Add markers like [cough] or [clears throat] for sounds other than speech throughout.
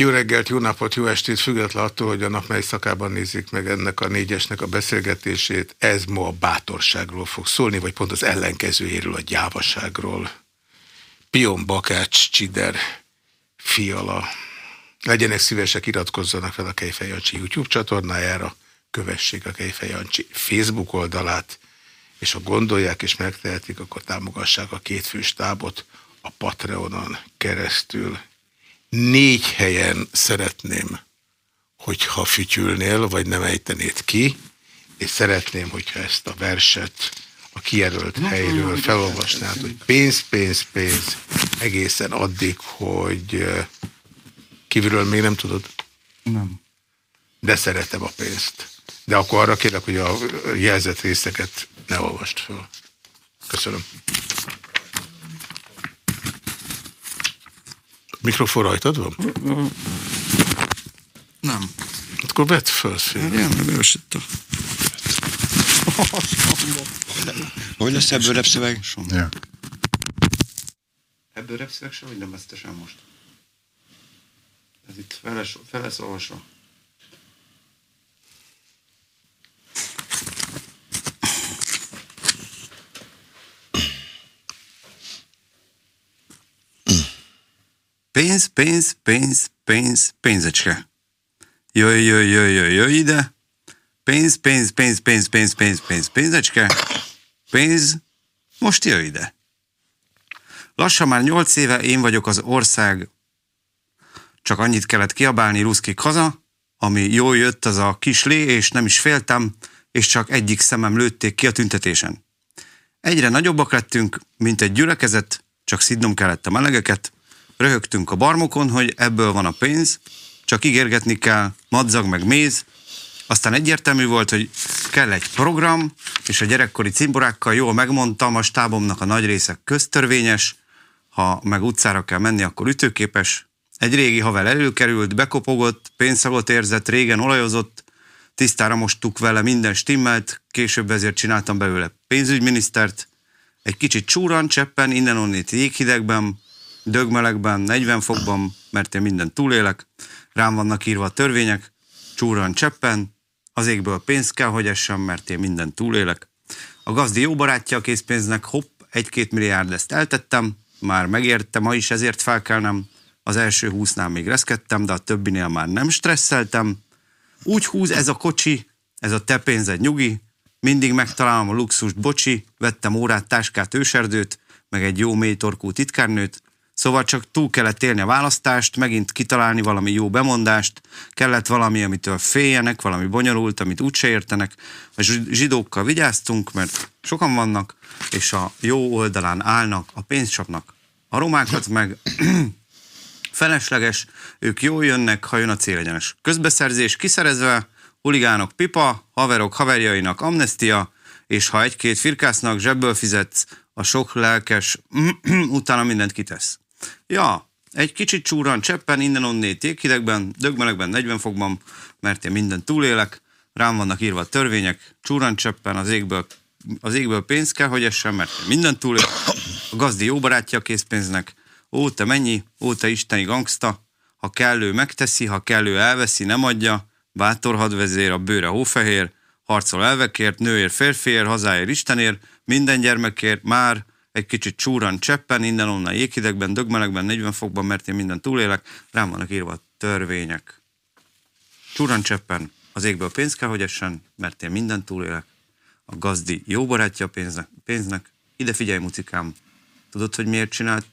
Jó reggelt, jó napot, jó estét, független attól, hogy a nap mely szakában nézik meg ennek a négyesnek a beszélgetését. Ez ma a bátorságról fog szólni, vagy pont az ellenkezőjéről, a gyávaságról. Pion Bakács, Csider, Fiala. Legyenek szívesek, iratkozzanak fel a Kejfej YouTube csatornájára, kövessék a Kejfej Facebook oldalát, és ha gondolják és megtehetik, akkor támogassák a kétfős tábot a Patreonon keresztül négy helyen szeretném, hogyha fütyülnél, vagy nem ejtenéd ki, és szeretném, hogyha ezt a verset a kijelölt helyről felolvasnád, hogy pénz, pénz, pénz, egészen addig, hogy kívülről még nem tudod? Nem. De szeretem a pénzt. De akkor arra kérlek, hogy a jelzett részeket ne olvast fel. Köszönöm. Mikrofon rajtad van? Nem. Akkor vedd föl szépen. Hogy lesz ebből repszöveg? Ja. Ebből repszöveg sem, vagy nem vesztesen most? Ez itt feles, felesz olvasva. Pénz, pénz, pénz, pénz, pénzecske. Jöjj, jöjj, jöjj, jöjj, jöjj ide. Pénz, pénz, pénz, pénz, pénz, pénz, pénz, pénzecske. Pénz, most jöjj ide. Lassan már nyolc éve én vagyok az ország. Csak annyit kellett kiabálni ruszkik haza, ami jól jött az a kis lé, és nem is féltem, és csak egyik szemem lőtték ki a tüntetésen. Egyre nagyobbak lettünk, mint egy gyülekezet, csak szidnom kellett a melegeket, röhögtünk a barmokon, hogy ebből van a pénz, csak ígérgetni kell madzag meg méz, aztán egyértelmű volt, hogy kell egy program, és a gyerekkori cimborákkal jól megmondtam, a stábomnak a nagy része köztörvényes, ha meg utcára kell menni, akkor ütőképes. Egy régi haver előkerült, bekopogott, pénzszagot érzett, régen olajozott, tisztára mostuk vele, minden stimmelt, később ezért csináltam belőle pénzügyminisztert, egy kicsit csúran, cseppen, innen-onnét jéghidegben, dögmelegben, 40 fokban, mert én mindent túlélek, rám vannak írva a törvények, csúran cseppen, az égből pénzt kell, hogy essem, mert én mindent túlélek. A gazdi jó barátja a készpénznek, hopp, egy-két milliárd ezt eltettem, már megérte, ma is ezért felkelnem, az első húsznál még reszkedtem, de a többinél már nem stresszeltem. Úgy húz ez a kocsi, ez a te pénzed nyugi, mindig megtalálom a luxust, bocsi, vettem órát, táskát, őserdőt, meg egy jó mély torkú titkárnőt, Szóval csak túl kellett élni a választást, megint kitalálni valami jó bemondást, kellett valami, amitől féljenek, valami bonyolult, amit úgyse értenek. A zsidókkal vigyáztunk, mert sokan vannak, és a jó oldalán állnak, a pénzt csapnak. A romákat meg [clears throat] felesleges, ők jól jönnek, ha jön a célegyenes. Közbeszerzés kiszerezve, huligánok pipa, haverok haverjainak amnestia, és ha egy-két firkásznak zsebből fizetsz, a sok lelkes [clears throat] utána mindent kitesz. Ja, egy kicsit csúran cseppen, innen onnét jéghidegben, dögmelegben, 40 fokban, mert én mindent túlélek, rám vannak írva a törvények, csúran cseppen, az égből, az égből pénz kell, hogy essen, mert én mindent túlélek. A gazdi jó barátja a készpénznek, ó, te mennyi, ó, te isteni gangsta, ha kellő megteszi, ha kellő elveszi, nem adja, bátor hadvezér, a bőre hófehér, harcol elvekért, nőért, férfiért, hazáért, Istenért, minden gyermekért, már, egy kicsit csúran cseppen, innen onnan jéghidegben, dögmelegben, 40 fokban, mert én minden túlélek, rám vannak írva a törvények. Csúran cseppen, az égből pénz kell, hogy essen, mert én minden túlélek. A gazdi jó barátja a pénznek, pénznek. Ide figyelj, mucikám, tudod, hogy miért csináltuk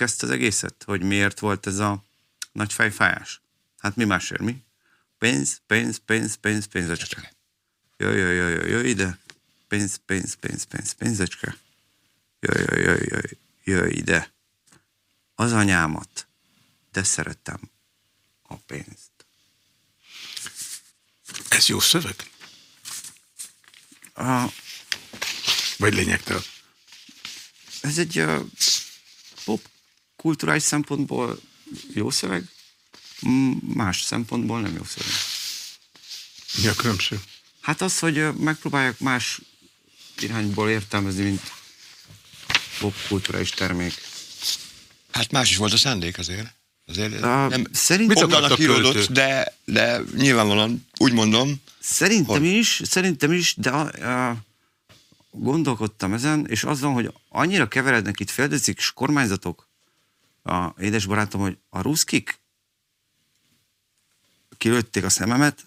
ezt az egészet? Hogy miért volt ez a nagy fejfájás? Hát mi másért, mi? Pénz, pénz, pénz, pénz, pénzecske. Jöjj, jöjj, jöjj, jöjj ide. Pénz, pénz, pénz, pénz, pénzecske jöjj, jöjj, jöjj, jöjj, jöjj ide. Az anyámat, de szeretem a pénzt. Ez jó szöveg? A, Vagy lényegtelen? ez egy uh, pop kulturális szempontból jó szöveg, más szempontból nem jó szöveg. Mi a különbség? Hát az, hogy megpróbálják más irányból értelmezni, mint popkulturális termék. Hát más is volt a szándék azért. Azért Uh, nem szerintem, Mit akar- oldalnak a költő? íródott, de, de nyilvánvalóan úgy mondom, szerintem Hogy? is, szerintem is, de uh, gondolkodtam ezen, és az van, hogy annyira keverednek itt feldeszik és kormányzatok, a édes barátom, hogy a ruszkik kilőtték a szememet,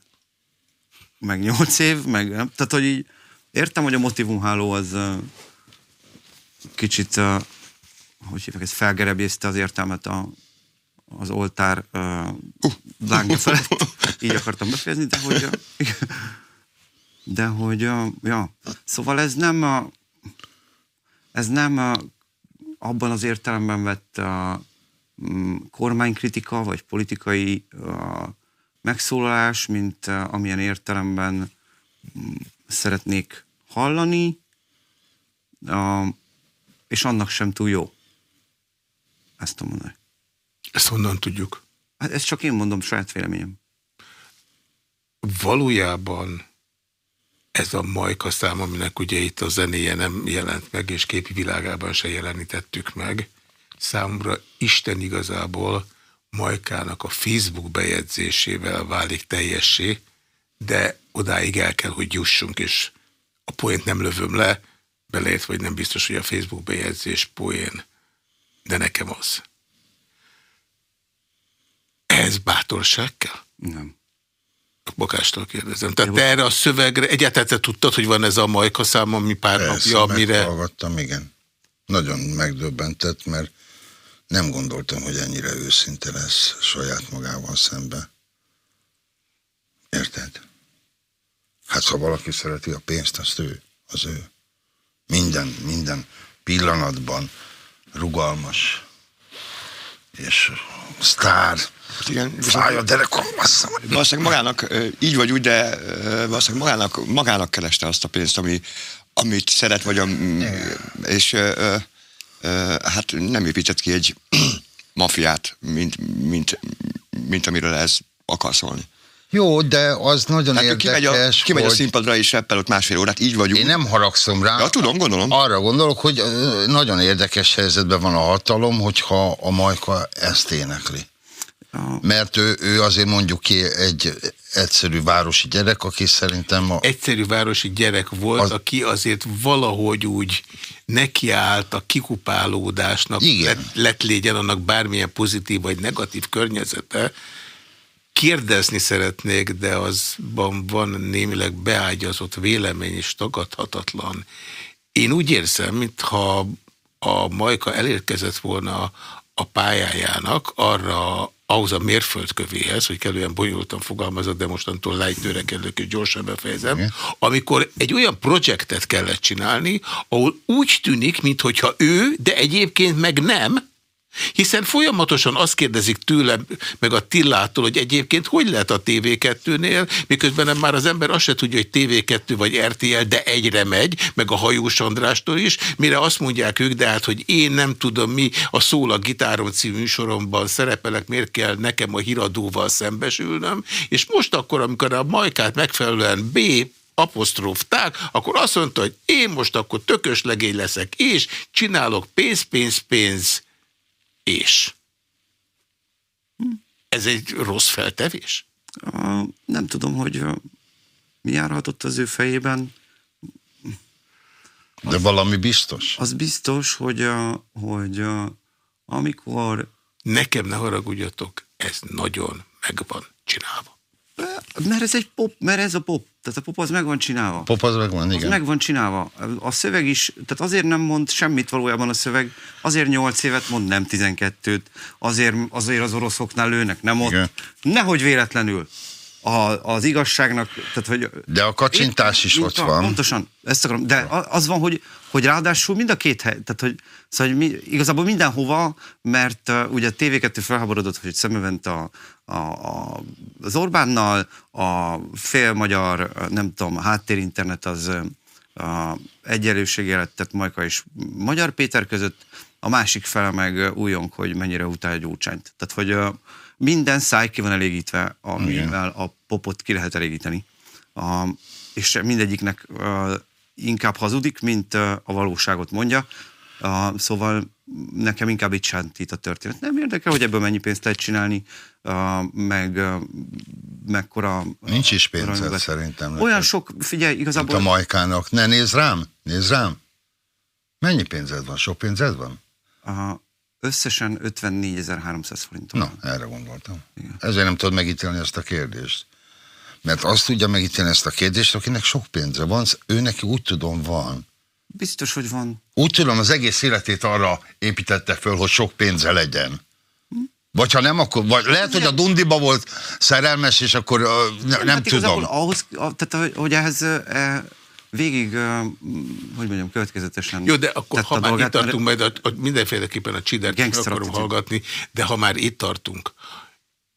meg nyolc év, meg nem, tehát hogy így értem, hogy a motivumháló az kicsit, hogy hívják, ez felgerebészte az értelmet a, az oltár uh, lángja felett. [laughs] Így akartam befejezni, de hogy, de hogy, ja, szóval ez nem a, ez nem a, abban az értelemben vett a, mm, kormánykritika, vagy politikai uh, megszólalás, mint uh, amilyen értelemben mm, szeretnék hallani, uh, és annak sem túl jó. Ezt tudom mondani. Ezt honnan tudjuk? Hát ezt csak én mondom, saját véleményem. Valójában ez a majka szám, aminek ugye itt a zenéje nem jelent meg, és képi világában se jelenítettük meg, számomra Isten igazából Majkának a Facebook bejegyzésével válik teljessé, de odáig el kell, hogy jussunk, és a poént nem lövöm le, beleért, vagy nem biztos, hogy a Facebook bejegyzés poén, de nekem az. Ez bátorság kell? Nem. Bakástól kérdezem. Tehát te erre a szövegre, egyáltalán te tudtad, hogy van ez a majka szám, ami pár Persze, napja, amire... meghallgattam, igen. Nagyon megdöbbentett, mert nem gondoltam, hogy ennyire őszinte lesz saját magával szembe. Érted? Hát ha valaki szereti a pénzt, azt ő, az ő. Minden, minden pillanatban rugalmas és sztár. igen, Fáj a derekam, basszam. valószínűleg magának, így vagy úgy, de valószínűleg magának, magának kereste azt a pénzt, ami, amit szeret, vagy a, és ö, ö, hát nem épített ki egy [clears throat] mafiát, mint, mint, mint amiről ez akar szólni. Jó, de az nagyon Hát érdekes, kimegy, a, kimegy a színpadra és reppel ott másfél órát, így vagy úgy. én nem haragszom rá. Ja, tudom, gondolom. Arra gondolok, hogy nagyon érdekes helyzetben van a hatalom, hogyha a Majka ezt énekli. Mert ő, ő azért mondjuk ki egy egyszerű városi gyerek, aki szerintem a, Egyszerű városi gyerek volt, az... Az- aki azért valahogy úgy nekiállt a kikupálódásnak, Igen. lett, lett légyen annak bármilyen pozitív vagy negatív környezete. Kérdezni szeretnék, de azban van némileg beágyazott vélemény és tagadhatatlan. Én úgy érzem, mintha a Majka elérkezett volna a pályájának arra, ahhoz a mérföldkövéhez, hogy kellően bonyolultan fogalmazott, de mostantól lágy törekedők és gyorsan befejezem, Igen. amikor egy olyan projektet kellett csinálni, ahol úgy tűnik, mintha ő, de egyébként meg nem, hiszen folyamatosan azt kérdezik tőlem, meg a Tillától, hogy egyébként hogy lehet a TV2-nél, miközben már az ember azt se tudja, hogy TV2 vagy RTL, de egyre megy, meg a Hajós Andrástól is, mire azt mondják ők, de hát, hogy én nem tudom mi, a Szól a Gitáron című műsoromban szerepelek, miért kell nekem a híradóval szembesülnöm, és most akkor, amikor a majkát megfelelően B apostróf tág, akkor azt mondta, hogy én most akkor tökös legény leszek, és csinálok pénz, pénz, pénz, és. Ez egy rossz feltevés? nem tudom, hogy mi járhatott az ő fejében. de valami biztos. Az biztos, hogy, a, hogy a, amikor Nekem ne haragudjatok, ez nagyon meg van csinálva. mert ez egy pop, mert ez a pop. Tehát a pop az meg van csinálva. Pop az megvan, Az igen. meg van csinálva. A szöveg is, tehát azért nem mond semmit valójában a szöveg, azért 8 évet mond, nem 12-t, azért, azért az oroszoknál lőnek, nem ott. Igen. Nehogy véletlenül. A, az igazságnak, tehát hogy... De a kacsintás is Itt ott van. Pontosan, ezt akarom. De az van, hogy, hogy ráadásul mind a két hely, tehát hogy, szóval, hogy mi, igazából mindenhova, mert uh, ugye a TV2 felháborodott, hogy szemövent a, a, a, az Orbánnal, a fél magyar, nem tudom, háttérinternet az a egyenlőségjelet tett Majka és Magyar Péter között, a másik fele meg újong, hogy mennyire utálja Gyurcsányt. Tehát, hogy uh, minden száj ki van elégítve, amivel a popot ki lehet elégíteni. A, és mindegyiknek uh, inkább hazudik, mint a valóságot mondja. Uh, szóval nekem inkább itt sántít a történet. Nem érdekel, hogy ebből mennyi pénzt lehet csinálni, uh, meg uh, mekkora... Nincs is pénzed aranyvet. szerintem. neked. Olyan sok, figyelj, Mint igazából... a majkának. Ne, nézd rám, nézd rám. Mennyi pénzed van? Sok pénzed van? Uh, összesen 54.300 forintom. Na, erre gondoltam. Ezért nem tudod megítélni ezt a kérdést. Mert azt tudja megítélni ezt a kérdést, akinek sok pénze van, ő neki úgy tudom van. Biztos, hogy van. Úgy tudom, az egész életét arra építette föl, hogy sok pénze legyen. Vagy ha nem, akkor vagy lehet, hogy a Dundiba volt szerelmes, és akkor uh, ne, nem hát tudom. ahhoz, tehát hogy- ehhez eh, végig, eh, hogy mondjam, következetesen Jó, de akkor ha már itt dolgát, mert- tartunk, majd a, a, mindenféleképpen a csidert akarom hallgatni, de ha már itt tartunk,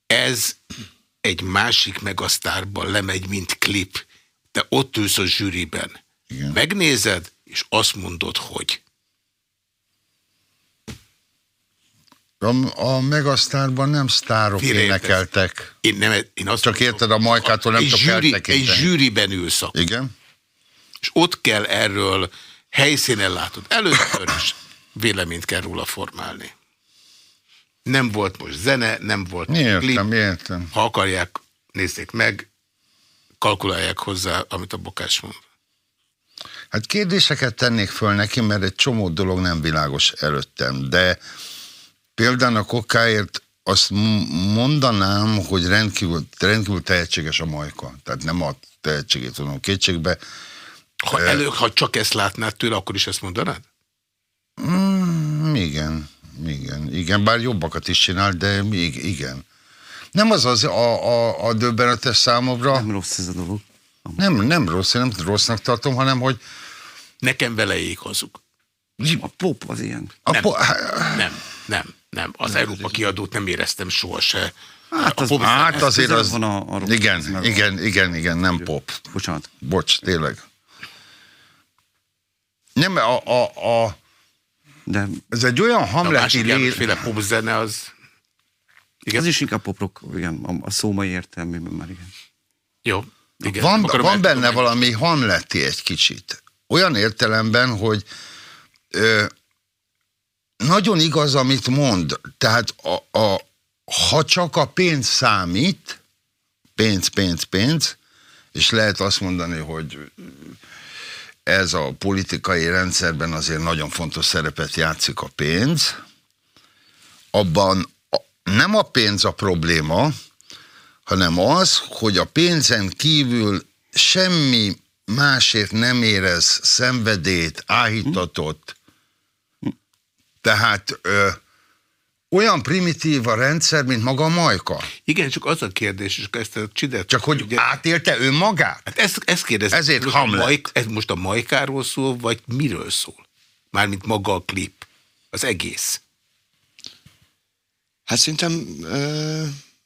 ez egy másik megasztárban lemegy, mint klip. Te ott ülsz a zsűriben. Igen. Megnézed, és azt mondod, hogy A, a Megasztárban nem sztárok Félreértesz. énekeltek. én, nem, én azt Csak érted, a Majkától nem egy tudok zsűri, Egy zsűriben ülsz akkor. Igen? És ott kell erről helyszínen látod. Először is véleményt kell róla formálni. Nem volt most zene, nem volt Értem, értem. Ha akarják, nézzék meg, kalkulálják hozzá, amit a bokás mond. Hát kérdéseket tennék föl neki, mert egy csomó dolog nem világos előttem, de például a kokáért azt mondanám, hogy rendkívül, rendkívül tehetséges a Majka. Tehát nem a tehetségét tudom kétségbe. Ha, elő, ha csak ezt látnád tőle, akkor is ezt mondanád? Mm, igen, igen, igen, bár jobbakat is csinál, de még igen. Nem az az a, a, a döbbenetes számomra, Nem rossz ez a dolog. nem, nem rossz, én nem rossznak tartom, hanem hogy Nekem vele ég hazug. A pop az ilyen. a Nem. po- Nem, nem, nem. Az Európa kiadót nem éreztem soha se. Hát A az- pop- Hát azért az... van a- a igen, a- igen, igen, igen, nem pop. Bocsánat. Bocs, tényleg. Nem, a, a, a, De ez egy olyan hamleti másik lé... féle popzene az... Igen, az is inkább pop rock, igen, a, a szómai értelmében már igen. jó. Igen. Van, van benne valami hamleti egy kicsit. Olyan értelemben, hogy ö, nagyon igaz, amit mond. Tehát a, a, ha csak a pénz számít, pénz, pénz, pénz, és lehet azt mondani, hogy ez a politikai rendszerben azért nagyon fontos szerepet játszik a pénz, abban nem a pénz a probléma, hanem az, hogy a pénzen kívül semmi másért nem érez szenvedét, áhítatot. Tehát ö, olyan primitív a rendszer, mint maga a majka. Igen, csak az a kérdés, és ezt a csidet... Csak hogy ugye- átélte ő magát? Hát ezt, ezt kérdezem. Ezért most a Hamlet. Majk, ez most a Majkáról szól, vagy miről szól? Mármint maga a klip. Az egész. Hát szerintem ö,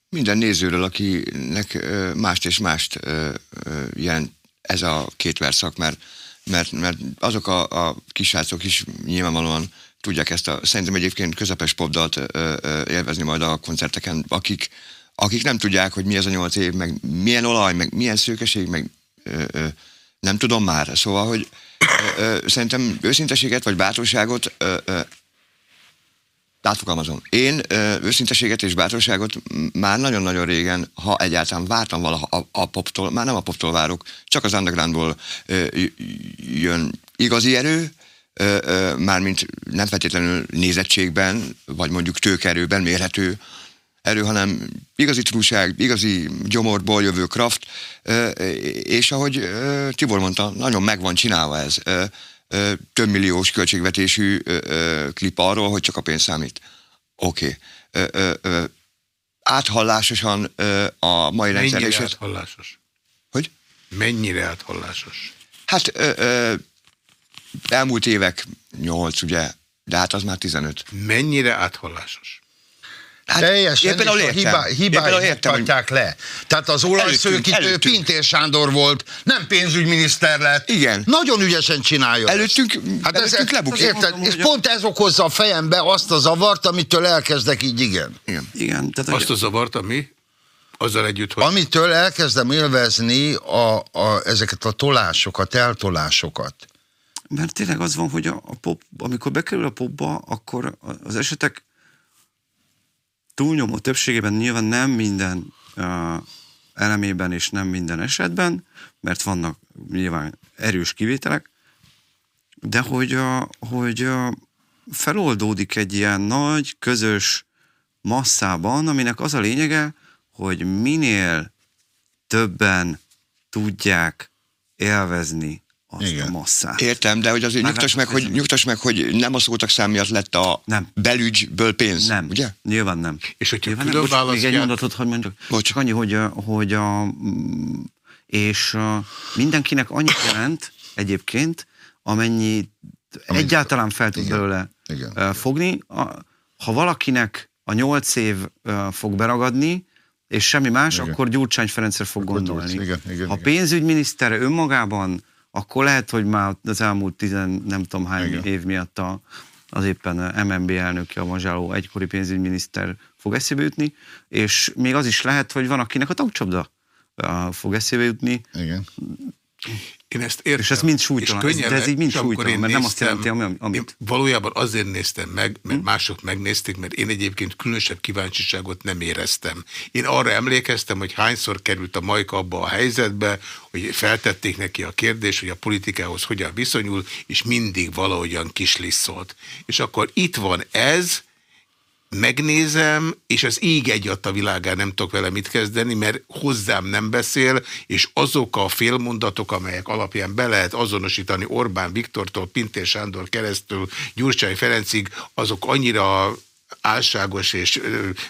minden nézőről, akinek ö, mást és mást ö, ö, jelent ez a két verszak, mert, mert, mert azok a, a kisrácok is nyilvánvalóan tudják ezt a, szerintem egyébként közepes popdalt ö, ö, élvezni majd a koncerteken, akik, akik nem tudják, hogy mi ez a nyolc év, meg milyen olaj, meg milyen szőkeség, meg ö, ö, nem tudom már. Szóval, hogy ö, ö, szerintem őszinteséget vagy bátorságot ö, ö, átfogalmazom. Én ö, őszinteséget és bátorságot már nagyon-nagyon régen, ha egyáltalán vártam valaha a, a poptól, már nem a poptól várok, csak az undergroundból ö, jön igazi erő, mármint nem feltétlenül nézettségben, vagy mondjuk tőkerőben mérhető erő, hanem igazi trúság, igazi gyomorból jövő kraft, és ahogy Tibor mondta, nagyon meg van csinálva ez. Több milliós költségvetésű klip arról, hogy csak a pénz számít. Oké. Okay. Áthallásosan a mai rendszer. Mennyire áthallásos? Hogy? Mennyire áthallásos? Hát elmúlt évek 8, ugye, de hát az már 15. Mennyire áthallásos? Hát Teljesen, én például és a értem. hibá, például értem, hogy- mutatják le. Tehát az olajszőkítő Pintér Sándor volt, nem pénzügyminiszter lett. Igen. Nagyon ügyesen csinálja. Előttünk, Hát ez, előttünk lebukik. érted? Mondom, És pont ez okozza a fejembe azt a zavart, amitől elkezdek így igen. Igen. Igen, tehát Azt a zavart, ami azzal együtt, hogy Amitől elkezdem élvezni a, a, ezeket a tolásokat, eltolásokat. Mert tényleg az van, hogy a, a pop, amikor bekerül a popba, akkor az esetek túlnyomó többségében nyilván nem minden uh, elemében és nem minden esetben, mert vannak nyilván erős kivételek, de hogy, uh, hogy uh, feloldódik egy ilyen nagy, közös masszában, aminek az a lényege, hogy minél többen tudják élvezni azt Igen. a masszát. Értem, de hogy azért nyugtass meg, hogy, nyugtass meg, hogy nem a szótak szám miatt lett a nem. belügyből pénz, nem. ugye? Nyilván nem. És hogyha Nyilván nem. Most még egy mondatot, hogy mondjak. Bocs. Csak annyi, hogy, hogy a, és a, mindenkinek annyit jelent egyébként, amennyi egyáltalán fel tud Igen. belőle Igen. fogni. A, ha valakinek a nyolc év fog beragadni, és semmi más, Igen. akkor Gyurcsány Ferencre fog Akkor gondolni. Igen, igen, ha igen. pénzügyminiszter önmagában, akkor lehet, hogy már az elmúlt tizen nem tudom hány Igen. év miatt a, az éppen MNB elnöke, a Mazsáló egykori pénzügyminiszter fog eszébe jutni, és még az is lehet, hogy van, akinek a tagcsapda fog eszébe jutni, Igen. Én ezt értem. És ez mind súlytalan, És ez- de ez így mind súlytalan, mert nem azt jelenti, ami- amit- Én valójában azért néztem meg, mert Hm? mások megnézték, mert én egyébként különösebb kíváncsiságot nem éreztem. Én arra emlékeztem, hogy hányszor került a Majka abba a helyzetbe, hogy feltették neki a kérdést, hogy a politikához hogyan viszonyul, és mindig valahogyan kisliszolt. És akkor itt van ez, megnézem, és az ég egyat a világán nem tudok vele mit kezdeni, mert hozzám nem beszél, és azok a félmondatok, amelyek alapján be lehet azonosítani Orbán Viktortól, Pintér Sándor keresztül, Gyurcsány Ferencig, azok annyira álságos és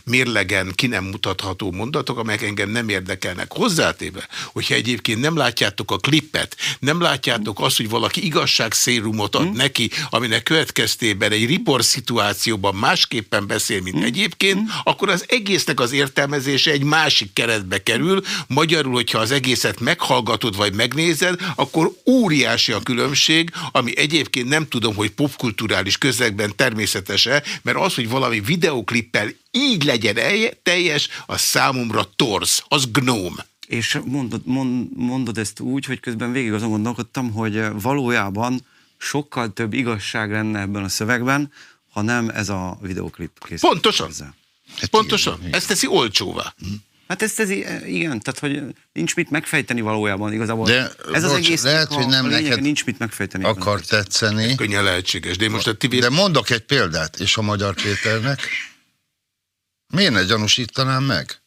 mérlegen ki nem mutatható mondatok, amelyek engem nem érdekelnek. Hozzátéve, hogyha egyébként nem látjátok a klippet, nem látjátok azt, hogy valaki igazságszérumot ad neki, aminek következtében egy riport szituációban másképpen beszél, mint egyébként, akkor az egésznek az értelmezése egy másik keretbe kerül. Magyarul, hogyha az egészet meghallgatod vagy megnézed, akkor óriási a különbség, ami egyébként nem tudom, hogy popkulturális közegben természetes-e, mert az, hogy valami videoklippel így legyen elje- teljes, az számomra torz, az gnóm. És mondod, mond, mondod ezt úgy, hogy közben végig azon gondolkodtam, hogy valójában sokkal több igazság lenne ebben a szövegben, ha nem ez a videoklip készült. Pontosan. hozzá. Pontosan. igen, igen. Ez teszi olcsóvá. Hát ezt, ez, igen, tehát hogy nincs mit megfejteni valójában igazából. De, ez az bocs, egész lehet, hogy nem a neked nincs mit megfejteni. Akar tetszeni. Könnyen lehetséges. De most a ti De mondok egy példát, és a Magyar Péternek. Miért ne gyanúsítanám meg?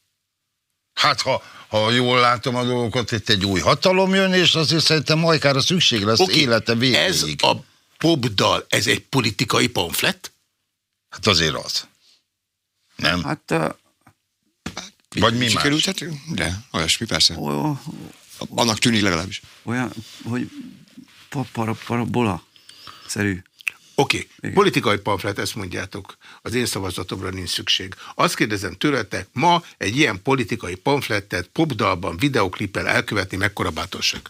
Hát, ha, ha jól látom a dolgokat, itt egy új hatalom jön, és azért szerintem Majkára szükség lesz Oké, élete végéig. Ez a popdal, ez egy politikai pamflet? Hát azért az. Nem? Hát uh, Vagy mi más? Sikerült? Hát, de, olyasmi persze. olyan, Annak tűnik legalábbis. olyan hogy pa- para- parabola szerű. Oké, okay. politikai pamflet, ezt mondjátok. Az én szavazatomra nincs szükség. Azt kérdezem tőletek, ma egy ilyen politikai pamflettet popdalban, videoklippel elkövetni mekkora bátorság?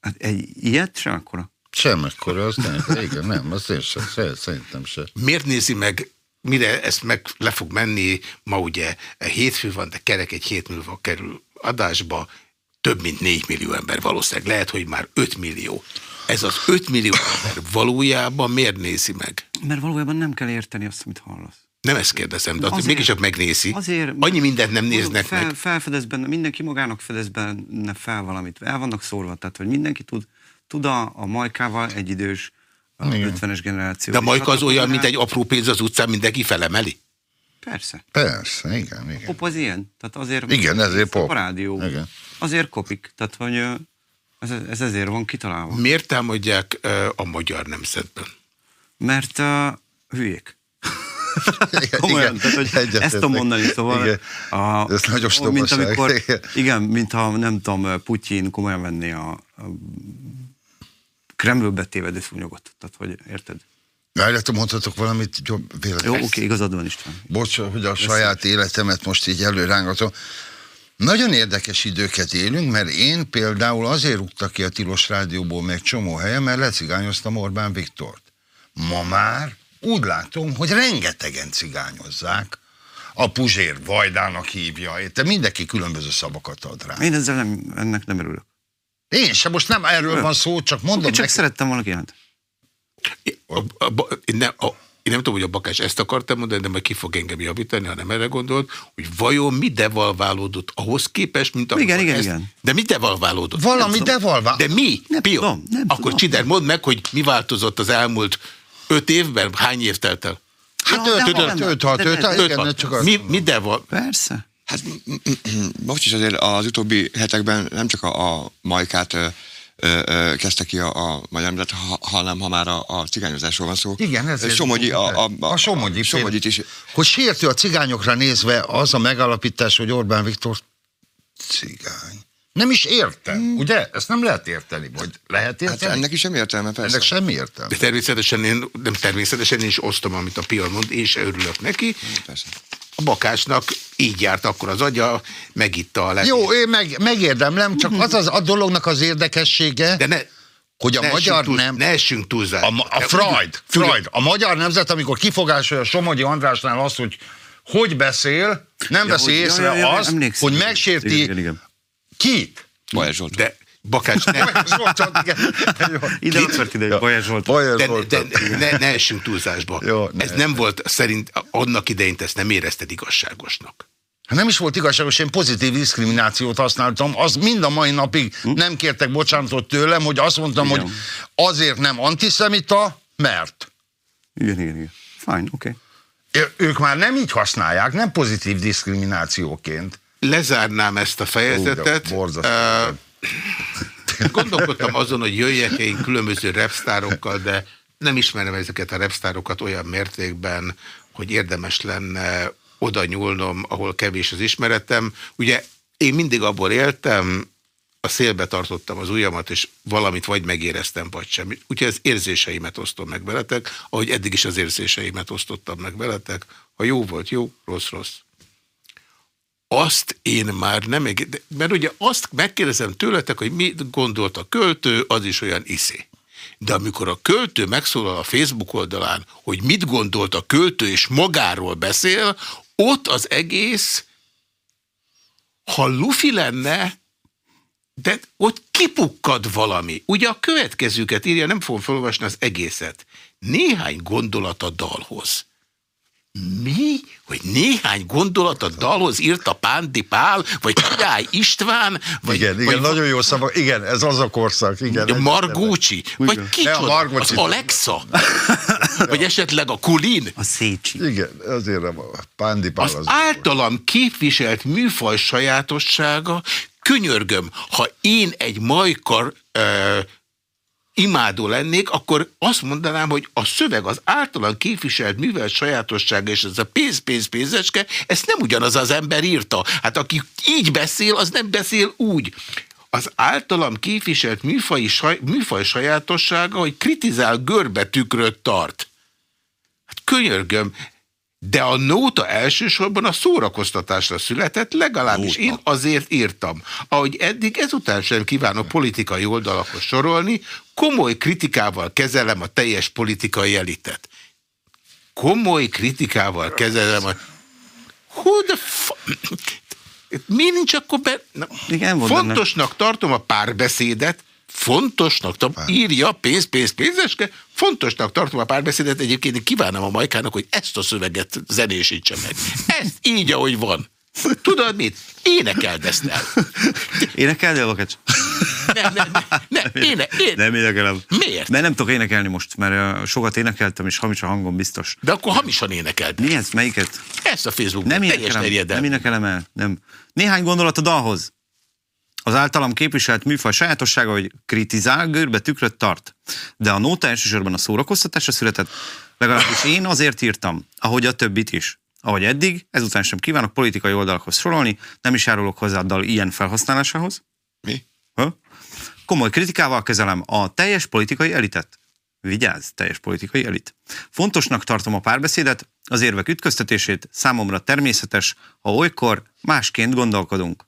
Hát egy ilyet sem akkora? Semmekkora, az nem. Igen, nem, az én sem, se, szerintem se. Miért nézi meg, mire ezt meg le fog menni, ma ugye hétfő van, de kerek egy hét múlva kerül adásba, több mint 4 millió ember valószínűleg, lehet, hogy már 5 millió. Ez az 5 millió ember valójában miért nézi meg? Mert valójában nem kell érteni azt, amit hallasz. Nem ezt kérdezem, de azért, mégiscsak megnézi. Azért, Annyi mindent nem néznek fel, meg. Felfedez benne, mindenki magának fedez benne fel valamit. El vannak szórva, tehát hogy mindenki tud, tud a, a majkával egy idős, a Igen. 50-es generáció. De a majka az olyan, mint egy apró pénz az utcán, mindenki felemeli. Persze. Persze, igen, igen. Pop az ilyen. Tehát azért Igen, ezért pop. A rádió. Igen. Azért kopik. Tehát, hogy ez, ez ezért van kitalálva. Miért támadják a magyar nemzetben? Mert uh, hülyék. Igen, Komolyan, igen, tehát, hogy egyetértek. ezt tudom mondani, szóval Igen. a, Ez nagy mint amikor, Igen. igen, mintha nem tudom, Putyin komolyan venné a, a Kremlbe tévedő szúnyogot. Tehát, hogy érted? Várjátok, mondhatok valamit jobb Jó, véletlenül. oké, igazad van István. Bocs, hogy a saját életemet most így előrángatom. Nagyon érdekes időket élünk, mert én például azért rúgtak ki a Tilos Rádióból meg csomó helyen, mert lecigányoztam Orbán Viktort. Ma már úgy látom, hogy rengetegen cigányozzák. A Puzsér Vajdának hívja, érte mindenki különböző szavakat ad rá. Én ezzel nem, ennek nem örülök. Én sem, most nem erről van szó, csak mondom Csak neki. szerettem volna kijelent. A, a, a, én, nem, a, én nem tudom, hogy a Bakás ezt akartam mondani, de majd ki fog engem javítani, ha nem erre gondolt, hogy vajon mi devalválódott ahhoz képest, mint amikor Igen, igen, ezt, igen. De mi devalválódott? Valami devalvál. De mi? Nem Pio, tudom, nem akkor tudom. Csider, mondd meg, hogy mi változott az elmúlt öt évben, hány év telt el? Hát Ja, öt, de öt, van. öt, hat, De- öt, de- hat, Öt, igen, hat. csak azt mi, mondom. mi deval... Persze. Hát most is azért az utóbbi hetekben nem csak a, a majkát ö, ö, ö, kezdte ki a, a magyar nemzet, ha, hanem ha már a, a cigányozásról van szó. Igen, ezért- Somogyi, a, a, a, A Somogyi Somogyit is. Hogy sértő a cigányokra nézve az a megalapítás, hogy Orbán Viktor cigány. Nem is értem, ugye? Ezt nem lehet érteni, vagy lehet Hát érteni? ennek is sem értelme, persze. ennek semmi értelme. De természetesen én, nem természetesen én is osztom, amit a Pia mond, és örülök neki. Persze. A Bakásnak így járt akkor az agya, megitta a levél. Jó, én meg, megérdemlem, csak az, az a dolognak az érdekessége, De ne, hogy a ne magyar túl, nem... Ne essünk túlzásba. A, a Freud, Freud, a magyar nemzet, amikor kifogásolja Somogyi Andrásnál azt, hogy hogy beszél, nem Ja, veszi hogy- észre ja, ja, azt, hogy megsérti Igen, igen, igen. kit? Bajás Zsolt. De Bakács, ne, Zsolt, igen. Ide akart ide, Ja. Bajás Zsolt. Bajás de, de, ne, ne essünk túlzásba. Jó, ne. Ez nem volt szerint, annak idején te ezt nem érezted igazságosnak. Hát nem is volt igazságos, én pozitív diszkriminációt használtam, az mind a mai napig nem kértek bocsánatot tőlem, hogy azt mondtam, Igen. hogy azért nem antiszemita, mert. Igen, igen, igen. Fine, oké. Okay. Ők már nem így használják, nem pozitív diszkriminációként. Lezárnám ezt a fejezetet. Ú, de borzasztó. Ö, [laughs] Gondolkodtam azon, hogy jöjjek én különböző repsztárokkal, de nem ismerem ezeket a repsztárokat olyan mértékben, hogy érdemes lenne oda nyúlnom, ahol kevés az ismeretem. Ugye én mindig abból éltem, a szélbe tartottam az ujjamat, és valamit vagy megéreztem, vagy sem. Úgyhogy az érzéseimet osztom meg veletek, ahogy eddig is az érzéseimet osztottam meg veletek. Ha jó volt, jó, rossz, rossz azt én már nem, mert ugye azt megkérdezem tőletek, hogy mit gondolt a költő, az is olyan iszé. De amikor a költő megszólal a Facebook oldalán, hogy mit gondolt a költő, és magáról beszél, ott az egész, ha lufi lenne, de ott kipukkad valami. Ugye a következőket írja, nem fogom felolvasni az egészet. Néhány gondolat a dalhoz. Mi? Hogy néhány gondolat a dalhoz írta Pándi Pál, vagy Király István, vagy, igen, igen, vagy nagyon jó szavak. Igen, ez az a korszak. Igen, a Margócsi, vagy Ne, a kicsoda, Margócsi. az Alexa, vagy esetleg a Kulin. A Szécsi. Igen, azért nem a Pándi Pál Az az. általam képviselt műfaj sajátossága, könyörgöm, ha én egy majkar ö, imádó lennék, akkor azt mondanám, hogy a szöveg az általam képviselt művelt sajátossága, és ez a pénz, pénz, pénzecske, ezt nem ugyanaz az ember írta. Hát aki így beszél, az nem beszél úgy. Az általam képviselt műfaj, saj, műfaj sajátossága, hogy kritizál görbetükröt tart. Hát könyörgöm, de a nóta elsősorban a szórakoztatásra született, legalábbis Nóta. én azért írtam. Ahogy eddig ezután sem kívánok politikai oldalakhoz sorolni, komoly kritikával kezelem a teljes politikai elitet. Komoly kritikával kezelem a... Who the. Mi nincs akkor be... Na, Igen. Fontosnak tartom a párbeszédet, fontosnak tartom, írja pénz, pénz, pénzeske, fontosnak tartom a párbeszédet, egyébként én kívánom a Majkának, hogy ezt a szöveget zenésítse meg. Ezt így, ahogy van. Tudod mit? Énekeld ezt el. Énekelni a Bakács? Nem, nem, nem, nem, éne, én, Nem énekelem. Miért? Mert nem tudok énekelni most, mert sokat énekeltem, és hamis a hangom biztos. De akkor hamisan énekeld. Mi ez? Melyiket? Ezt a Facebookon. Nem énekelem, nem énekelem el. Nem. Néhány gondolat a dalhoz. Az általam képviselt műfaj sajátossága, hogy kritizál, görbe tükröt tart. De a nóta elsősorban a szórakoztatásra született, legalábbis én azért írtam, ahogy a többit is. Ahogy eddig, ezután sem kívánok politikai oldalakhoz sorolni, nem is járulok hozzá a dal ilyen felhasználásához. Mi? Ha? Komoly kritikával kezelem a teljes politikai elitet. Vigyázz, teljes politikai elit. Fontosnak tartom a párbeszédet, az érvek ütköztetését, számomra természetes, ha olykor másként gondolkodunk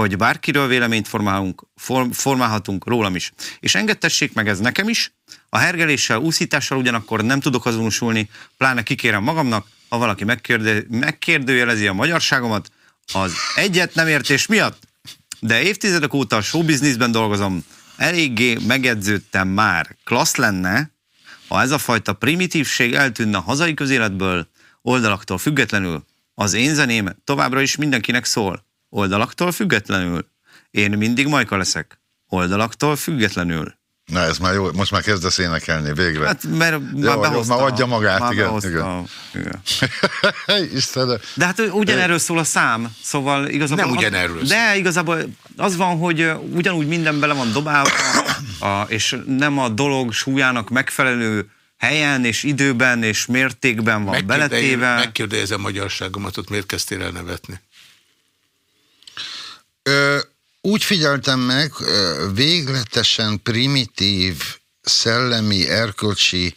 hogy bárkiről véleményt formálunk, form, formálhatunk rólam is. És engedtessék meg ez nekem is, a hergeléssel, úszítással ugyanakkor nem tudok azonosulni, pláne kikérem magamnak, ha valaki megkérdő, megkérdőjelezi a magyarságomat, az egyet nem értés miatt de évtizedek óta a showbizniszben dolgozom, eléggé megedződtem már. Klassz lenne, ha ez a fajta primitívség eltűnne a hazai közéletből, oldalaktól függetlenül. Az én zeném továbbra is mindenkinek szól. Oldalaktól függetlenül. Én mindig majka leszek. Oldalaktól függetlenül. Na ez már jó, most már kezdesz énekelni végre. Hát mert már Jó, behozta. már adja magát, már igen, behozta, igen. [laughs] Istenem. De hát ugyanerről szól a szám, szóval igazából... Nem ugyanerről De igazából az van, hogy ugyanúgy minden bele van dobálva, a, és nem a dolog súlyának megfelelő helyen és időben és mértékben van beletéve. Megkérdezem magyarságomat, ott miért kezdtél el nevetni? Ö, úgy figyeltem meg, végletesen primitív, szellemi, erkölcsi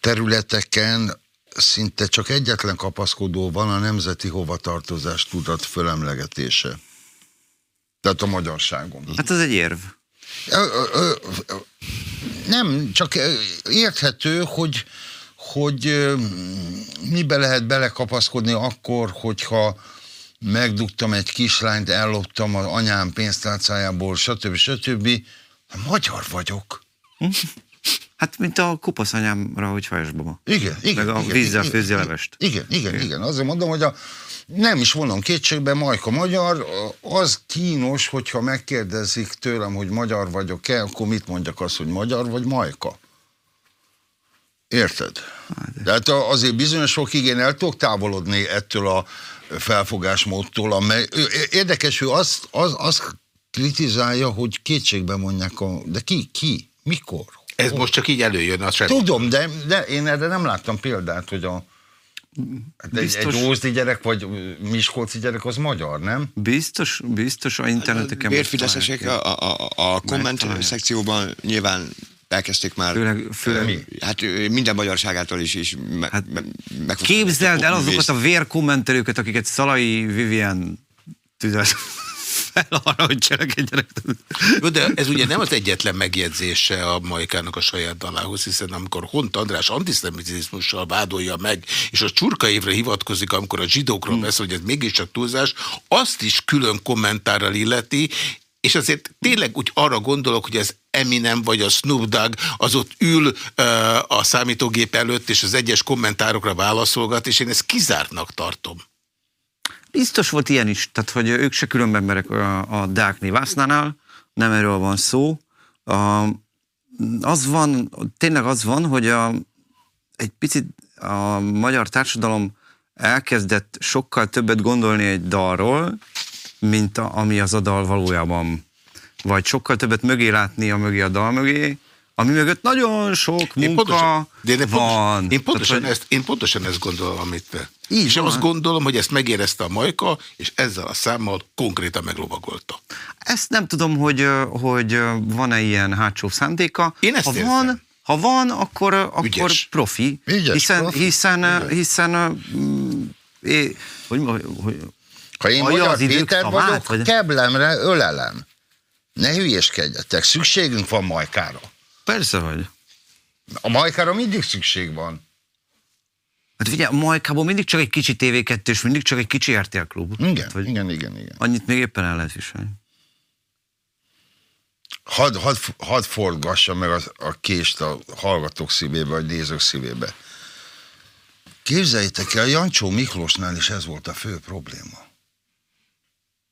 területeken szinte csak egyetlen kapaszkodó van a nemzeti hovatartozás tudat fölemlegetése. Tehát a magyarságom. Hát ez egy érv. Ö, ö, ö, ö, Nem, csak érthető, hogy, hogy mibe lehet belekapaszkodni akkor, hogyha megdugtam egy kislányt, elloptam az anyám pénztárcájából, stb. stb. Magyar vagyok. [laughs] Hát, mint a kupaszanyámra, hogy fejesboma. Igen, igen. Meg a igen, vízzel főzi a igen, levest. Igen, igen, igen. Azért mondom, hogy a, nem is vonom kétségbe, Majka magyar, az kínos, hogyha megkérdezik tőlem, hogy magyar vagyok-e, akkor mit mondjak azt, hogy magyar vagy Majka? Érted? Tehát a- azért bizonyos fokig én el tudok távolodni ettől a felfogásmódtól, amely érdekes, ő azt, az, azt kritizálja, hogy kétségbe mondják a... De ki? Ki? Mikor? Ez most csak így előjön, az sem. Tudom, de, de én erre nem láttam példát, hogy a hát egy, Biztos- egy ózdi gyerek, vagy miskolci gyerek, az magyar, nem? Biztos, biztos a interneteken. Bérfideszesek a, a, a, a komment szekcióban nyilván elkezdték már. Főleg, főleg Mi? Hát minden magyarságától is, is me, Hát me, meg, Képzeld el azokat a vérkommentelőket, akiket Szalai Vivian tüzet fel arra, hogy cselekedjenek. De ez ugye nem az egyetlen megjegyzése a Majkának a saját dalához, hiszen amikor Hont András antiszemitizmussal vádolja meg, és a csurka évre hivatkozik, amikor a zsidókról beszél, hogy ez mégiscsak túlzás, azt is külön kommentárral illeti, és azért tényleg úgy arra gondolok, hogy ez Eminem vagy a Snoop Dogg az ott ül a számítógép előtt, és az egyes kommentárokra válaszolgat, és én ezt kizártnak tartom. Biztos volt ilyen is, tehát hogy ők se különben emberek a, a Dákné Vásznánál, nem erről van szó. A, az van, tényleg az van, hogy a, egy picit a magyar társadalom elkezdett sokkal többet gondolni egy dalról, mint a, ami az a dal valójában. Vagy sokkal többet mögé látni a mögé a dal mögé, ami mögött nagyon sok Én munka pontosan, de én van. én, pontosan Tehát, ezt, én pontosan ezt gondolom, amit te. Így és van. azt gondolom, hogy ezt megérezte a Majka, és ezzel a számmal konkrétan meglovagolta. Ezt nem tudom, hogy, hogy van-e ilyen hátsó szándéka. Én ezt ha érzem. van, ha van, akkor, akkor Ügyes. profi. Ügyes, hiszen, profi. hiszen, hiszen mm, é, hogy, hogy, hogy, Ha én magyar Péter vagyok, vagy- keblemre ölelem. Ne hülyéskedjetek, szükségünk van Majkára. persze, hogy. A Majkára mindig szükség van. Hát ugye a Majkából mindig csak egy kicsi TV2, és mindig csak egy kicsi RTL klub. Igen, hogy igen, igen, igen. Annyit még éppen el lehet viselni. Hadd had, had forgassa meg a, a kést a hallgatók szívébe, vagy nézők szívébe. Képzeljétek el, Jancsó Miklósnál is ez volt a fő probléma.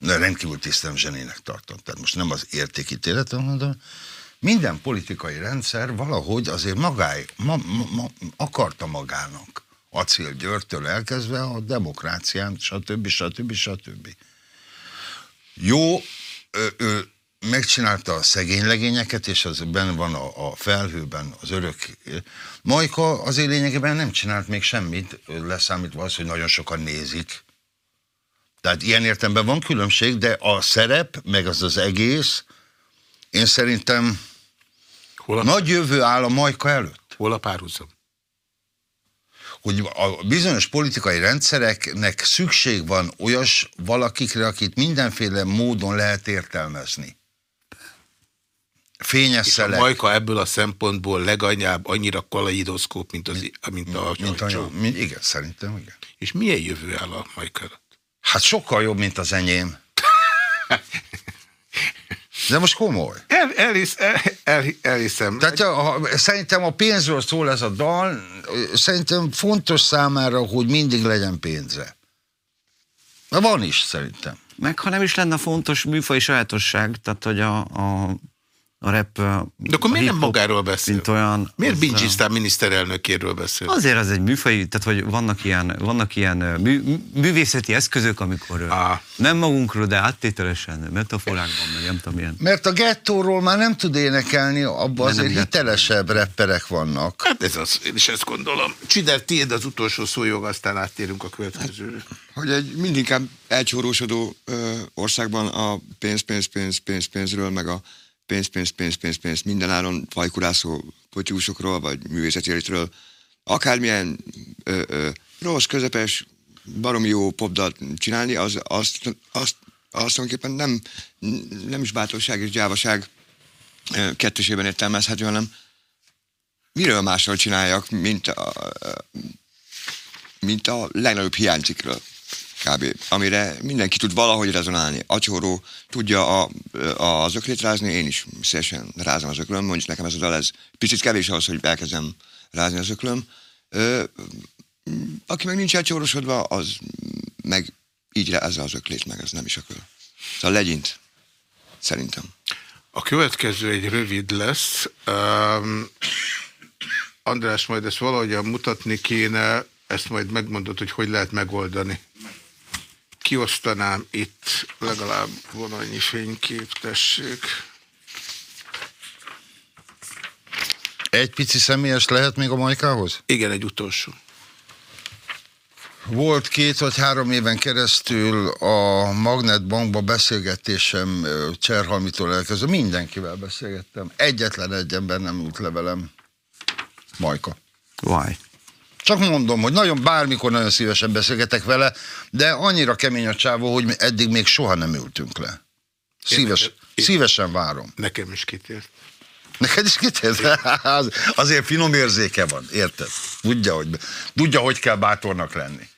De rendkívül tisztem zsenének tartom. Tehát most nem az értékítéletem, hanem minden politikai rendszer valahogy azért magáj, ma, ma, ma, akarta magának. Acél Györgytől elkezdve a demokrácián, stb. stb. stb. Jó, ö, ö, megcsinálta a szegény legényeket, és az benne van a, a felhőben az örök. Majka azért lényegében nem csinált még semmit, leszámítva az, hogy nagyon sokan nézik. Tehát ilyen értemben van különbség, de a szerep, meg az az egész, én szerintem Hol a, nagy jövő áll a Majka előtt. hol a párhuzam? hogy a bizonyos politikai rendszereknek szükség van olyas valakikre, akit mindenféle módon lehet értelmezni. Fényes És a szelek, Majka ebből a szempontból legalább annyira kaleidoszkóp, mint, az, mint a mint a, Jancsó. mint, igen, szerintem, igen. És milyen jövő áll a Majka előtt? Hát sokkal jobb, mint az enyém. [laughs] De most komoly. El, elhisz, el, el, elhiszem. Tehát a, ha, szerintem a pénzről szól ez a dal, szerintem fontos számára, hogy mindig legyen pénze. Van is szerintem. Meg ha nem is lenne fontos műfaj sajátosság, tehát hogy a, a, a rap... De akkor miért nem magáról beszél? Mint olyan... Miért az, Bincsisztán miniszterelnökéről beszél? Azért az egy műfaj, tehát hogy vannak ilyen, vannak ilyen mű, művészeti eszközök, amikor Ah. nem magunkról, de áttételesen, metaforákban, meg nem tudom, ilyen. Mert a gettóról már nem tud énekelni, abban De nem azért gettó. hitelesebb rapperek vannak. Hát ez az, én is ezt gondolom. Csider, tiéd az utolsó szójog, aztán áttérünk a következőre. hogy egy mindinkább elcsórósodó ö, országban a pénz, pénz, pénz, pénz, pénzről, meg a pénz, pénz, pénz, pénz, pénz mindenáron fajkurászó potyúsokról, vagy művészeti elitről, akármilyen ö, ö, rossz, közepes, baromi jó popdalt csinálni, az, azt, azt, azt tulajdonképpen nem, nem is bátorság és gyávaság ö, kettősében értelmezhető, hanem miről másról csináljak, mint a, mint a legnagyobb hiánycikről kb. Amire mindenki tud valahogy rezonálni. Acsóró tudja a, a, az öklét rázni, én is szívesen rázom az öklöm, mondjuk nekem ez a dal, ez picit kevés ahhoz, hogy elkezdem rázni az öklöm. Ö, aki meg nincs elcsórosodva, az meg így rázza az öklét, meg ez nem is ököl. Szóval legyint, szerintem. A következő egy rövid lesz. Um, András, majd ezt valahogyan mutatni kéne, ezt majd megmondod, hogy hogy lehet megoldani. Kiosztanám itt, legalább van annyi fénykép, tessék. Egy pici személyes lehet még a Majkához? Igen, egy utolsó. Volt két vagy három éven keresztül a Magnet Bankba beszélgetésem Cserhalmitól elkezdve. Mindenkivel beszélgettem. Egyetlen egy ember nem ült le velem. Majka. Why? Csak mondom, hogy nagyon bármikor nagyon szívesen beszélgetek vele, de annyira kemény a csávó, hogy eddig még soha nem ültünk le. Szíves, Én- én- szívesen várom. Nekem is kitért. Neked is kitért? [laughs] Az, azért finom érzéke van, érted? Tudja hogy, tudja, hogy kell bátornak lenni.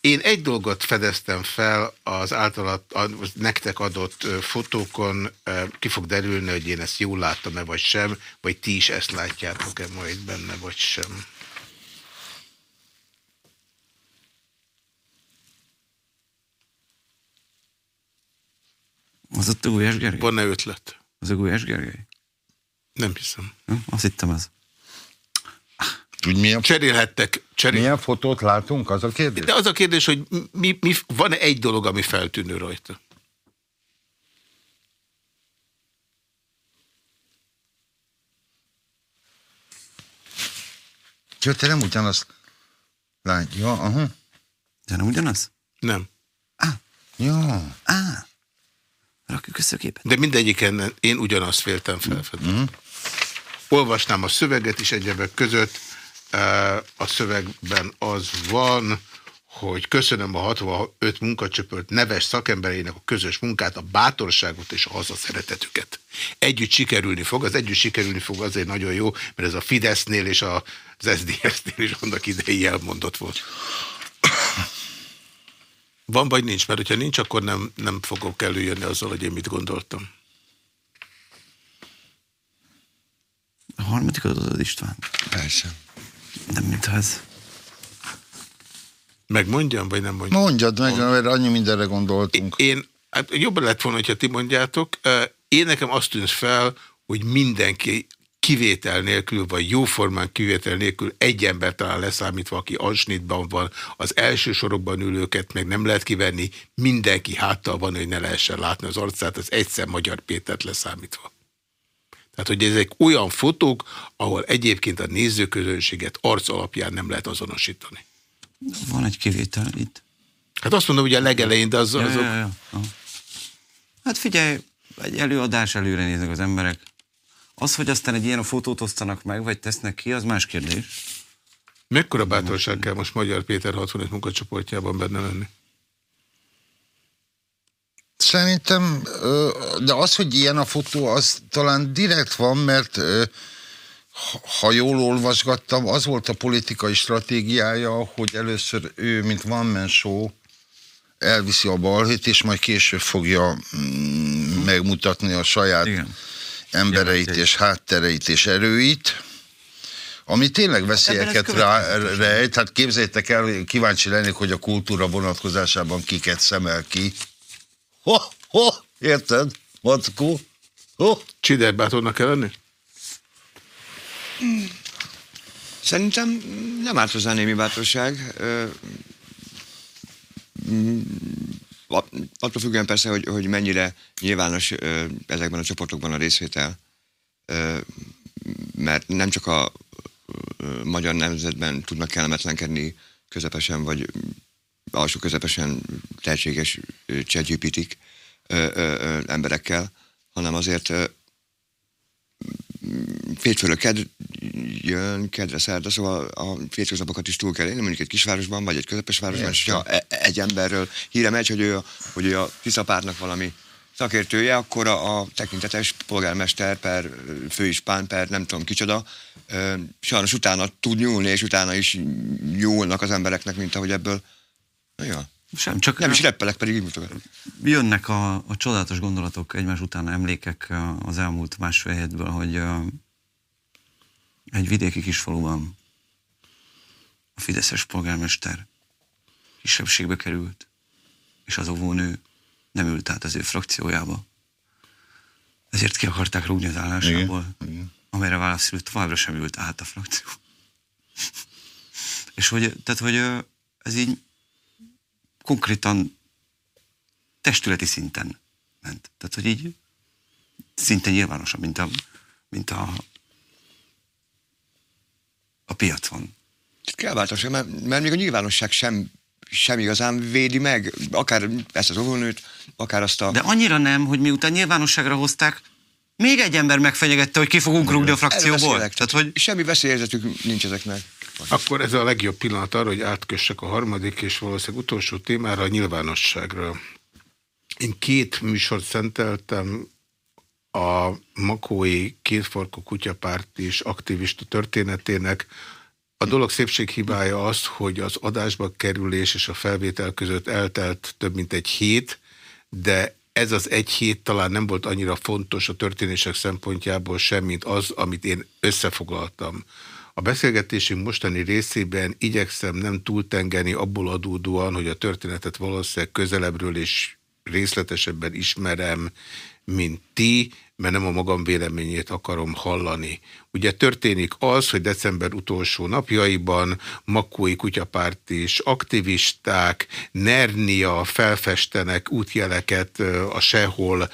Én egy dolgot fedeztem fel az általat, a, nektek adott fotókon, ki fog derülni, hogy én ezt jól láttam-e vagy sem, vagy ti is ezt látjátok-e majd benne, vagy sem. Az ott a Gulyás Gergely? Van-e ötlet? Az a Gulyás Gergely? Nem hiszem. Hm? Azt hittem ez. Tudj, milyen, Cserélhettek, cserél... milyen fotót látunk, az a kérdés? De az a kérdés, hogy mi, mi, van-e egy dolog, ami feltűnő rajta? Jó, te nem ugyanazt látja. Ja, aha. De nem ugyanaz? Nem. Ja. Á, rakjuk össze a képet. De mindegyiken én ugyanazt féltem felfedni. Olvasnám a szöveget is egyebek között. A szövegben az van, hogy köszönöm a 65 munkacsoport neves szakembereinek a közös munkát, a bátorságot és a hazaszeretetüket. Együtt sikerülni fog, az együtt sikerülni fog azért nagyon jó, mert ez a Fidesznél és az SZDSZ-nél is annak idején elmondott volt. Van vagy nincs? Mert hogyha nincs, akkor nem, nem fogok előjönni azzal, hogy én mit gondoltam. A harmadikat adod István? Persze. Nem, mintha ez. Megmondjam, vagy nem mondjam? Mondjad meg, mert annyi mindenre gondoltunk. Én, hát jobban lett volna, hogyha ti mondjátok. Én nekem azt tűnt fel, hogy mindenki kivétel nélkül, vagy jóformán kivétel nélkül egy ember talán leszámítva, aki ansnitban van, az első sorokban ülőket meg nem lehet kivenni, mindenki háttal van, hogy ne lehessen látni az arcát, az egyszer Magyar Pétert leszámítva. Tehát, hogy ezek olyan fotók, ahol egyébként a nézőközönséget arc alapján nem lehet azonosítani. Van egy kivétel itt. Hát azt mondom, hogy a legelején, de az, Ja, azok... ja, ja. Hát figyelj, egy előadás előre néznek az emberek. Az, hogy aztán egy ilyen fotót osztanak meg, vagy tesznek ki, az más kérdés. Mekkora bátorság kell most Magyar Péter 65 munkacsoportjában benne lenni? Szerintem, de az, hogy ilyen a fotó, az talán direkt van, mert ha- jól olvasgattam, az volt a politikai stratégiája, hogy először ő, mint man show, elviszi a balhét, és majd később fogja mm, megmutatni a saját Igen. Embereit és háttereit és erőit, ami tényleg veszélyeket rá, rejt. Hát képzeljétek el, kíváncsi lennék, hogy a kultúra vonatkozásában kiket szemel ki. Ho, ho, érted, Mackó? Ho. Csiderbátornak kell lenni? Szerintem nem árt hozzá némi bátorság. Attól függően persze, hogy, hogy mennyire nyilvános ezekben a csoportokban a részvétel, mert nem csak a magyar nemzetben tudnak kellemetlenkedni közepesen, vagy alsó közepesen tehetséges chatgpt emberekkel, hanem azért ö, Fétfőről ked jön, kedre szerda, szóval a fétköznapokat is túl kell élni, mondjuk egy kisvárosban, vagy egy közepes városban, és ha e- egy emberről híre megy, hogy ő a, hogy ő a Tiszapártnak valami szakértője, akkor a, a tekintetes polgármester per főispán per nem tudom kicsoda, ö, sajnos utána tud nyúlni, és utána is nyúlnak az embereknek, mint ahogy ebből. Na jó. Sem, csak Nem is reppelek, pedig így mutogat. jönnek a, a csodálatos gondolatok egymás után emlékek az elmúlt másfél hétből, hogy egy vidéki kisfaluban a Fideszes polgármester kisebbségbe került, és az óvónő nem ült át az ő frakciójába. Ezért ki akarták rúgni az állásából, amelyre válaszul továbbra sem ült át a frakció. [laughs] és hogy, tehát, hogy ez így konkrétan testületi szinten ment. Tehát, hogy így szinte nyilvánosabb, mint a, mint a, a piacon. Kell változtatni, mert, mert még a nyilvánosság sem, sem igazán védi meg, akár ezt az óvónőt, akár azt a... De annyira nem, hogy miután nyilvánosságra hozták, még egy ember megfenyegette, hogy ki fogunk rúgni a frakcióból. Tehát, hogy Semmi veszélyérzetük nincs ezeknek. Akkor ez a legjobb pillanat arra, hogy átkössek a harmadik és valószínűleg utolsó témára, a nyilvánosságra. Én két műsort szenteltem a Makói kétfarkú kutyapárt és aktivista történetének. A dolog szépség hibája az, hogy az adásba kerülés és a felvétel között eltelt több mint egy hét, de ez az egy hét talán nem volt annyira fontos a történések szempontjából sem, mint az, amit én összefoglaltam. A beszélgetésünk mostani részében igyekszem nem túltengeni abból adódóan, hogy a történetet valószínűleg közelebbről és részletesebben ismerem, mint ti, mert nem a magam véleményét akarom hallani. Ugye történik az, hogy december utolsó napjaiban Makói kutyapárt és aktivisták Nernia felfestenek útjeleket a sehol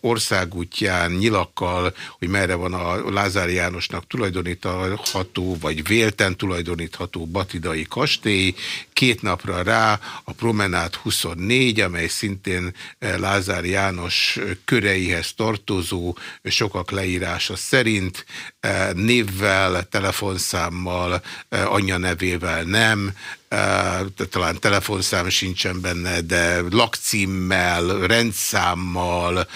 országútján nyilakkal, hogy merre van a Lázár Jánosnak tulajdonítható, vagy vélten tulajdonítható Batidai kastély. Két napra rá a Promenát 24, amely szintén Lázár János köreihez tartozó, sokak leírása szerint eh, névvel, telefonszámmal, eh, anyja nevével nem, de talán telefonszám sincsen benne, de lakcímmel, rendszámmal,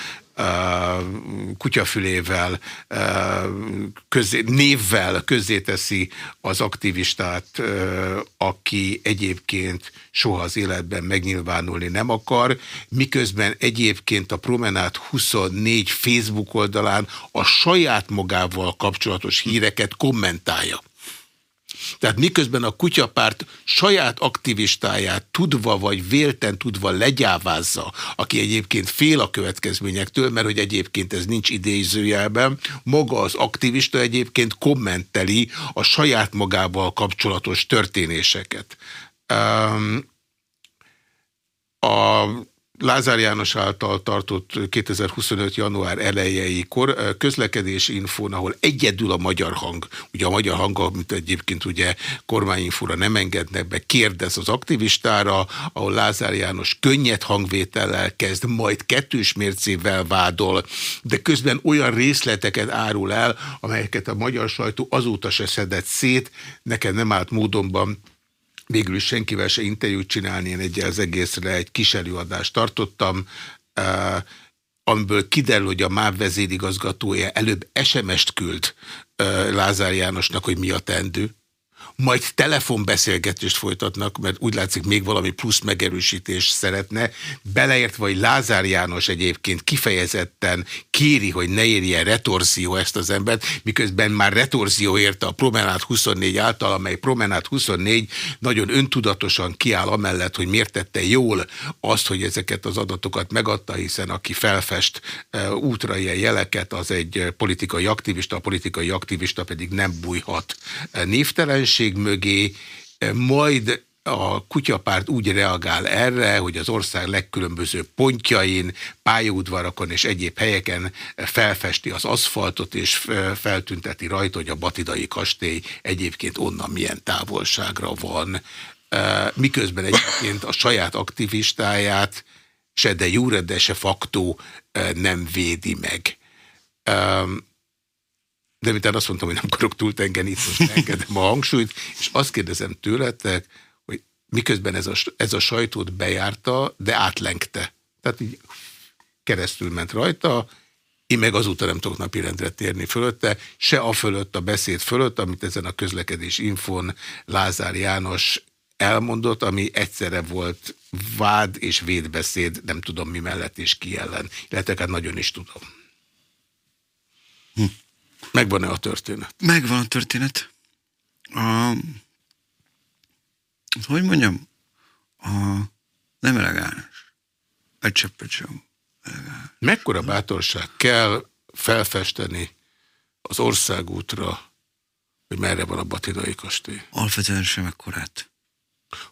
kutyafülével, közé, névvel közzéteszi az aktivistát, aki egyébként soha az életben megnyilvánulni nem akar, miközben egyébként a Promenát 24 Facebook oldalán a saját magával kapcsolatos híreket kommentálja. Tehát miközben a kutyapárt saját aktivistáját tudva vagy vélten tudva legyávázza, aki egyébként fél a következményektől, mert hogy egyébként ez nincs idézőjelben, maga az aktivista egyébként kommenteli a saját magával kapcsolatos történéseket. Um, a Lázár János által tartott 2025. január elejei kor, közlekedési infón, ahol egyedül a magyar hang, ugye a magyar hang, amit egyébként ugye kormányinfóra nem engednek be, kérdez az aktivistára, ahol Lázár János könnyed hangvétellel kezd, majd kettős mércével vádol, de közben olyan részleteket árul el, amelyeket a magyar sajtó azóta se szedett szét, nekem nem állt módonban végül is senkivel se interjút csinálni, én egy az egészre egy kis előadást tartottam, uh, amiből kiderül, hogy a MÁV vezérigazgatója előbb SMS-t küld uh, Lázár Jánosnak, hogy mi a tendő. Majd telefonbeszélgetést folytatnak, mert úgy látszik még valami plusz megerősítést szeretne, beleért vagy Lázár János egyébként kifejezetten kéri, hogy ne érje retorzió ezt az embert, miközben már retorzió érte a Promenát 24 által, amely Promenát 24 nagyon öntudatosan kiáll amellett, hogy miért tette jól azt, hogy ezeket az adatokat megadta, hiszen aki felfest e, útra ilyen jeleket, az egy politikai aktivista, a politikai aktivista pedig nem bújhat e, névtelenség, szövetség mögé, eh, majd a kutyapárt úgy reagál erre, hogy az ország legkülönbözőbb pontjain, pályaudvarakon és egyéb helyeken felfesti az aszfaltot, és feltünteti rajta, hogy a Batidai kastély egyébként onnan milyen távolságra van. Eh, miközben egyébként a saját aktivistáját se de jure, de se facto eh, nem védi meg de miután azt mondtam, hogy nem akarok túltengeni, itt most engedem a hangsúlyt, és azt kérdezem tőletek, hogy miközben ez a, ez a sajtót bejárta, de átlengte. Tehát így keresztül ment rajta, én meg azóta nem tudok napirendre térni fölötte, se a fölött, a beszéd fölött, amit ezen a közlekedés infon Lázár János elmondott, ami egyszerre volt vád és védbeszéd, nem tudom mi mellett és ki ellen. Illetve hát nagyon is tudom. Hm. Megvan-e a történet? Megvan a történet. A, hogy mondjam, a, nem elegáns. Egy cseppet sem. Mekkora bátorság kell felfesteni az országútra, hogy merre van a Batinai kastély? Alapvetően sem ekkorát.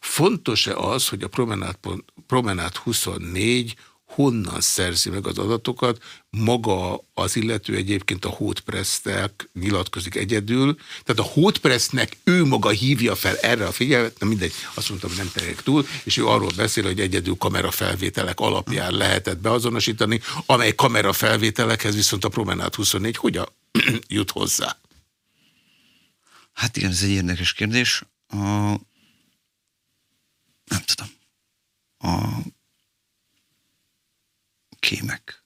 Fontos-e az, hogy a Promenát, Promenát 24 honnan szerzi meg az adatokat, maga az illető egyébként a Hótpresztek nyilatkozik egyedül, tehát a Hótpresznek ő maga hívja fel erre a figyelmet, na mindegy, azt mondtam, nem terjek túl, és ő arról beszél, hogy egyedül kamerafelvételek alapján lehetett beazonosítani, amely kamerafelvételekhez viszont a Promenát 24 hogyan [clears throat] jut hozzá? Hát igen, ez egy érdekes kérdés. A... Nem tudom. A kémek.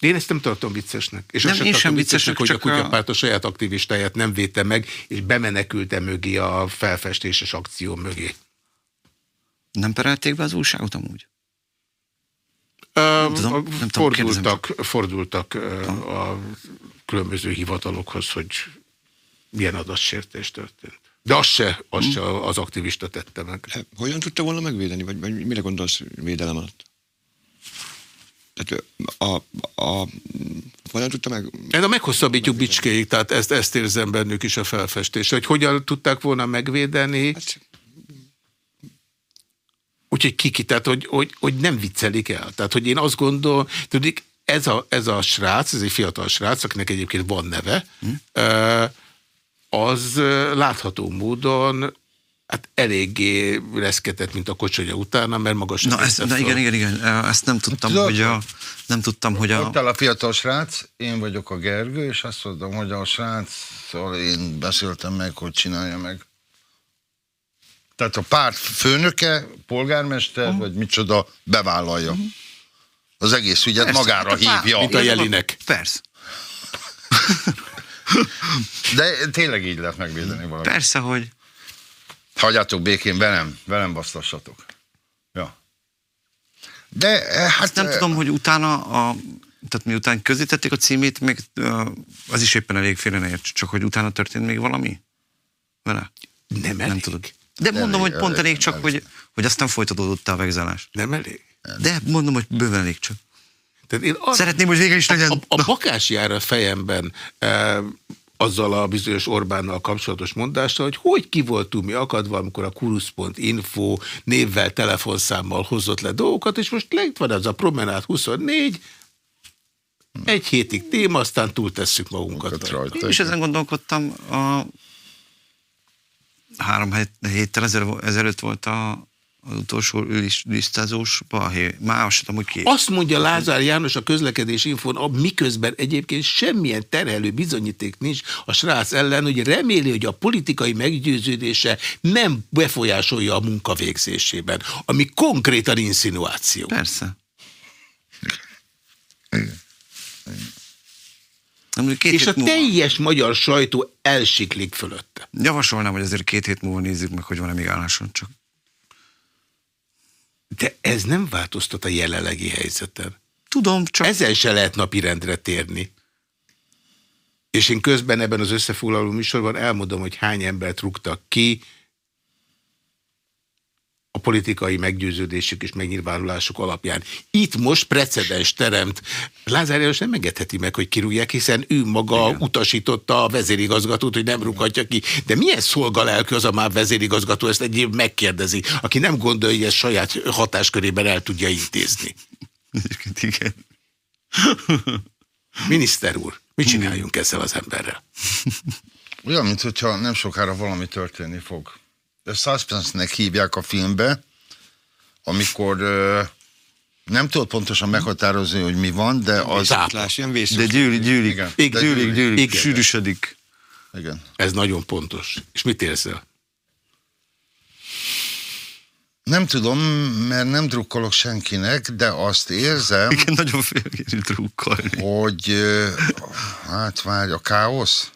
Én ezt nem tartom viccesnek. És nem, azt én sem viccesnek, hogy a kutyapárt a saját aktivistáját nem védte meg, és bemenekülte mögé a felfestéses akció mögé. Nem perelték be az újságot amúgy? nem tudom, nem tudom, fordultak fordultak a különböző hivatalokhoz, hogy milyen adatsértés történt. De az se, az hmm. se az aktivista tette meg. Hogyan tudta volna megvédeni, vagy, vagy mire gondolsz védelem alatt? Tehát a, a, hogyan tudta meg... Ez a meghosszabbítjuk bicskéig, tehát ezt, ezt érzem bennük is a felfestés, hogy hogyan tudták volna megvédeni. Hát, Úgyhogy kiki, tehát hogy, hogy, hogy nem viccelik el. Tehát, hogy én azt gondolom, tudik, ez a, ez a srác, ez egy fiatal srác, akinek egyébként van neve, hm? az látható módon hát eléggé reszketett, mint a kocsonya utána, mert magas. Na, ezt, na igen, igen, igen, ezt nem tudtam, Tudod, hogy a, nem tudtam, hogy a... Ott áll a fiatal srác, én vagyok a Gergő, és azt mondom, hogy a sráccal én beszéltem meg, hogy csinálja meg. Tehát a párt főnöke, polgármester, uh-huh. vagy micsoda, bevállalja. Uh-huh. Az egész ügyet Persze, magára hát a hívja. Mint a jelinek. Persze. De tényleg így lehet megvédeni valamit. Persze, hogy Hagyjátok békén, velem, velem basztassatok. Ja. De eh, hát... Nem tudom, hogy utána, a, tehát miután közítették a címét, még az is éppen elég félre csak hogy utána történt még valami vele? Nem elég. Nem tudod. De nem mondom, elég, hogy pont elég, csak, elég. Hogy, hogy aztán folytatódott a vegzálás. Nem elég? De mondom, hogy bőven elég csak. Tehát én az, Szeretném, hogy végül is legyen... A, a, a bakás jár a fejemben. E, azzal a bizonyos Orbánnal kapcsolatos mondással, hogy hogy ki voltunk mi akadva, amikor a kurusz.info névvel, telefonszámmal hozott le dolgokat, és most itt van ez a Promenát 24, egy hétig téma, aztán túltesszük magunkat. Rajta. Én is ezen gondolkodtam, a három héttel ezelőtt volt a az utolsó listázós balhé. Már azt hogy ki. Azt mondja Lázár János a közlekedés infón, miközben egyébként semmilyen terhelő bizonyíték nincs a srác ellen, hogy reméli, hogy a politikai meggyőződése nem befolyásolja a munka végzésében, ami konkrétan insinuáció. Persze. Két és a múlva- teljes magyar sajtó elsiklik fölötte. Javasolnám, hogy azért két hét múlva nézzük meg, hogy van-e még álláson csak. De ez nem változtat a jelenlegi helyzeten. Tudom, csak... Ezzel se lehet napirendre térni. És én közben ebben az összefoglaló műsorban elmondom, hogy hány embert rúgtak ki a politikai meggyőződésük és megnyilvánulásuk alapján. Itt most precedens teremt. Lázár János nem engedheti meg, hogy kirúgják, hiszen ő maga Igen. utasította a vezérigazgatót, hogy nem rúghatja ki. De milyen szolgalelkű az a már vezérigazgató, ezt egy év megkérdezi, aki nem gondolja, hogy ezt saját hatáskörében el tudja intézni. Igen. [laughs] Miniszter úr, mit csináljunk ezzel az emberrel? Olyan, mintha nem sokára valami történni fog. De suspense-nek hívják a filmbe, amikor ö, nem tudod pontosan meghatározni, hogy mi van, de az... Záp. Láss, ilyen vészes. De gyűlik, gyűlik, Igen. igen. gyűlik, Igen. gyűlik, Igen. sűrűsödik. Igen. Ez nagyon pontos. És mit érzel? Nem tudom, mert nem drukkolok senkinek, de azt érzem, Igen, nagyon félgérű drukkolni. hogy hát várj, a káosz?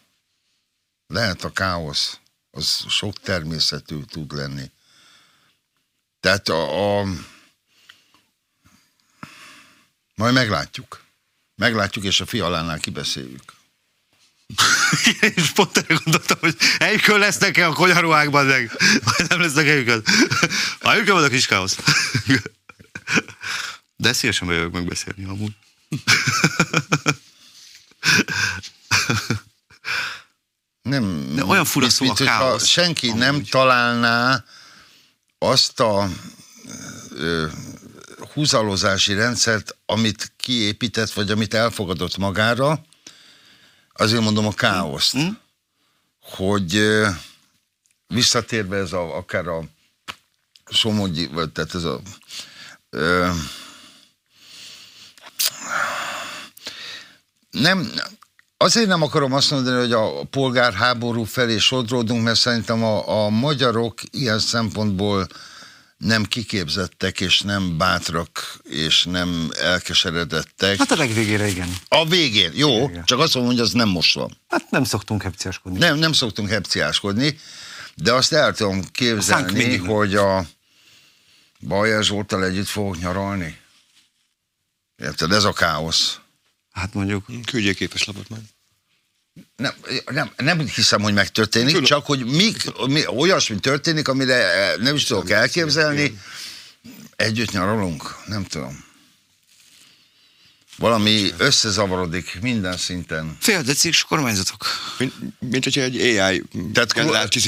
Lehet a káosz. Az sok természetű tud lenni. Tehát a, a majd meglátjuk. Meglátjuk, és a fialánál kibeszéljük. [laughs] És pont erre gondoltam, hogy helyükön lesznek-e a konyaruhákban, meg vagy nem lesznek helyükön. Ha helyükön van a kis káosz. De szívesen bejövök megbeszélni amúgy. [laughs] Nem, De olyan fura mint- szó a mint hogyha káosz. senki Amúgy. nem találná azt a ö, húzalozási rendszert, amit kiépített, vagy amit elfogadott magára, azért mondom a káoszt, Hm? hogy ö, visszatérve ez a, akár a Somogyi, vagy tehát ez a ö, nem, azért nem akarom azt mondani, hogy a polgárháború felé sodródunk, mert szerintem a, a magyarok ilyen szempontból nem kiképzettek, és nem bátrak, és nem elkeseredettek. Hát a legvégére igen. A végén, jó, Igen. csak azt mondom, hogy az nem most van. Hát nem szoktunk hepciáskodni. Nem, nem szoktunk hepciáskodni, de azt el tudom A képzelni, nagy. hogy a Bajer Zsoltal együtt fogok nyaralni. Érted? Ez a káosz. Hát mondjuk, Küldjél képes lapot majd. Nem, nem, nem hiszem, hogy megtörténik, Tudom. csak hogy mi, mi, olyasmi történik, amire eh, nem is tudok elképzelni. Együtt nyaralunk? Nem tudom. Valami összezavarodik minden szinten. féldecik kormányzatok. Mint, mint hogyha egy AI Tehát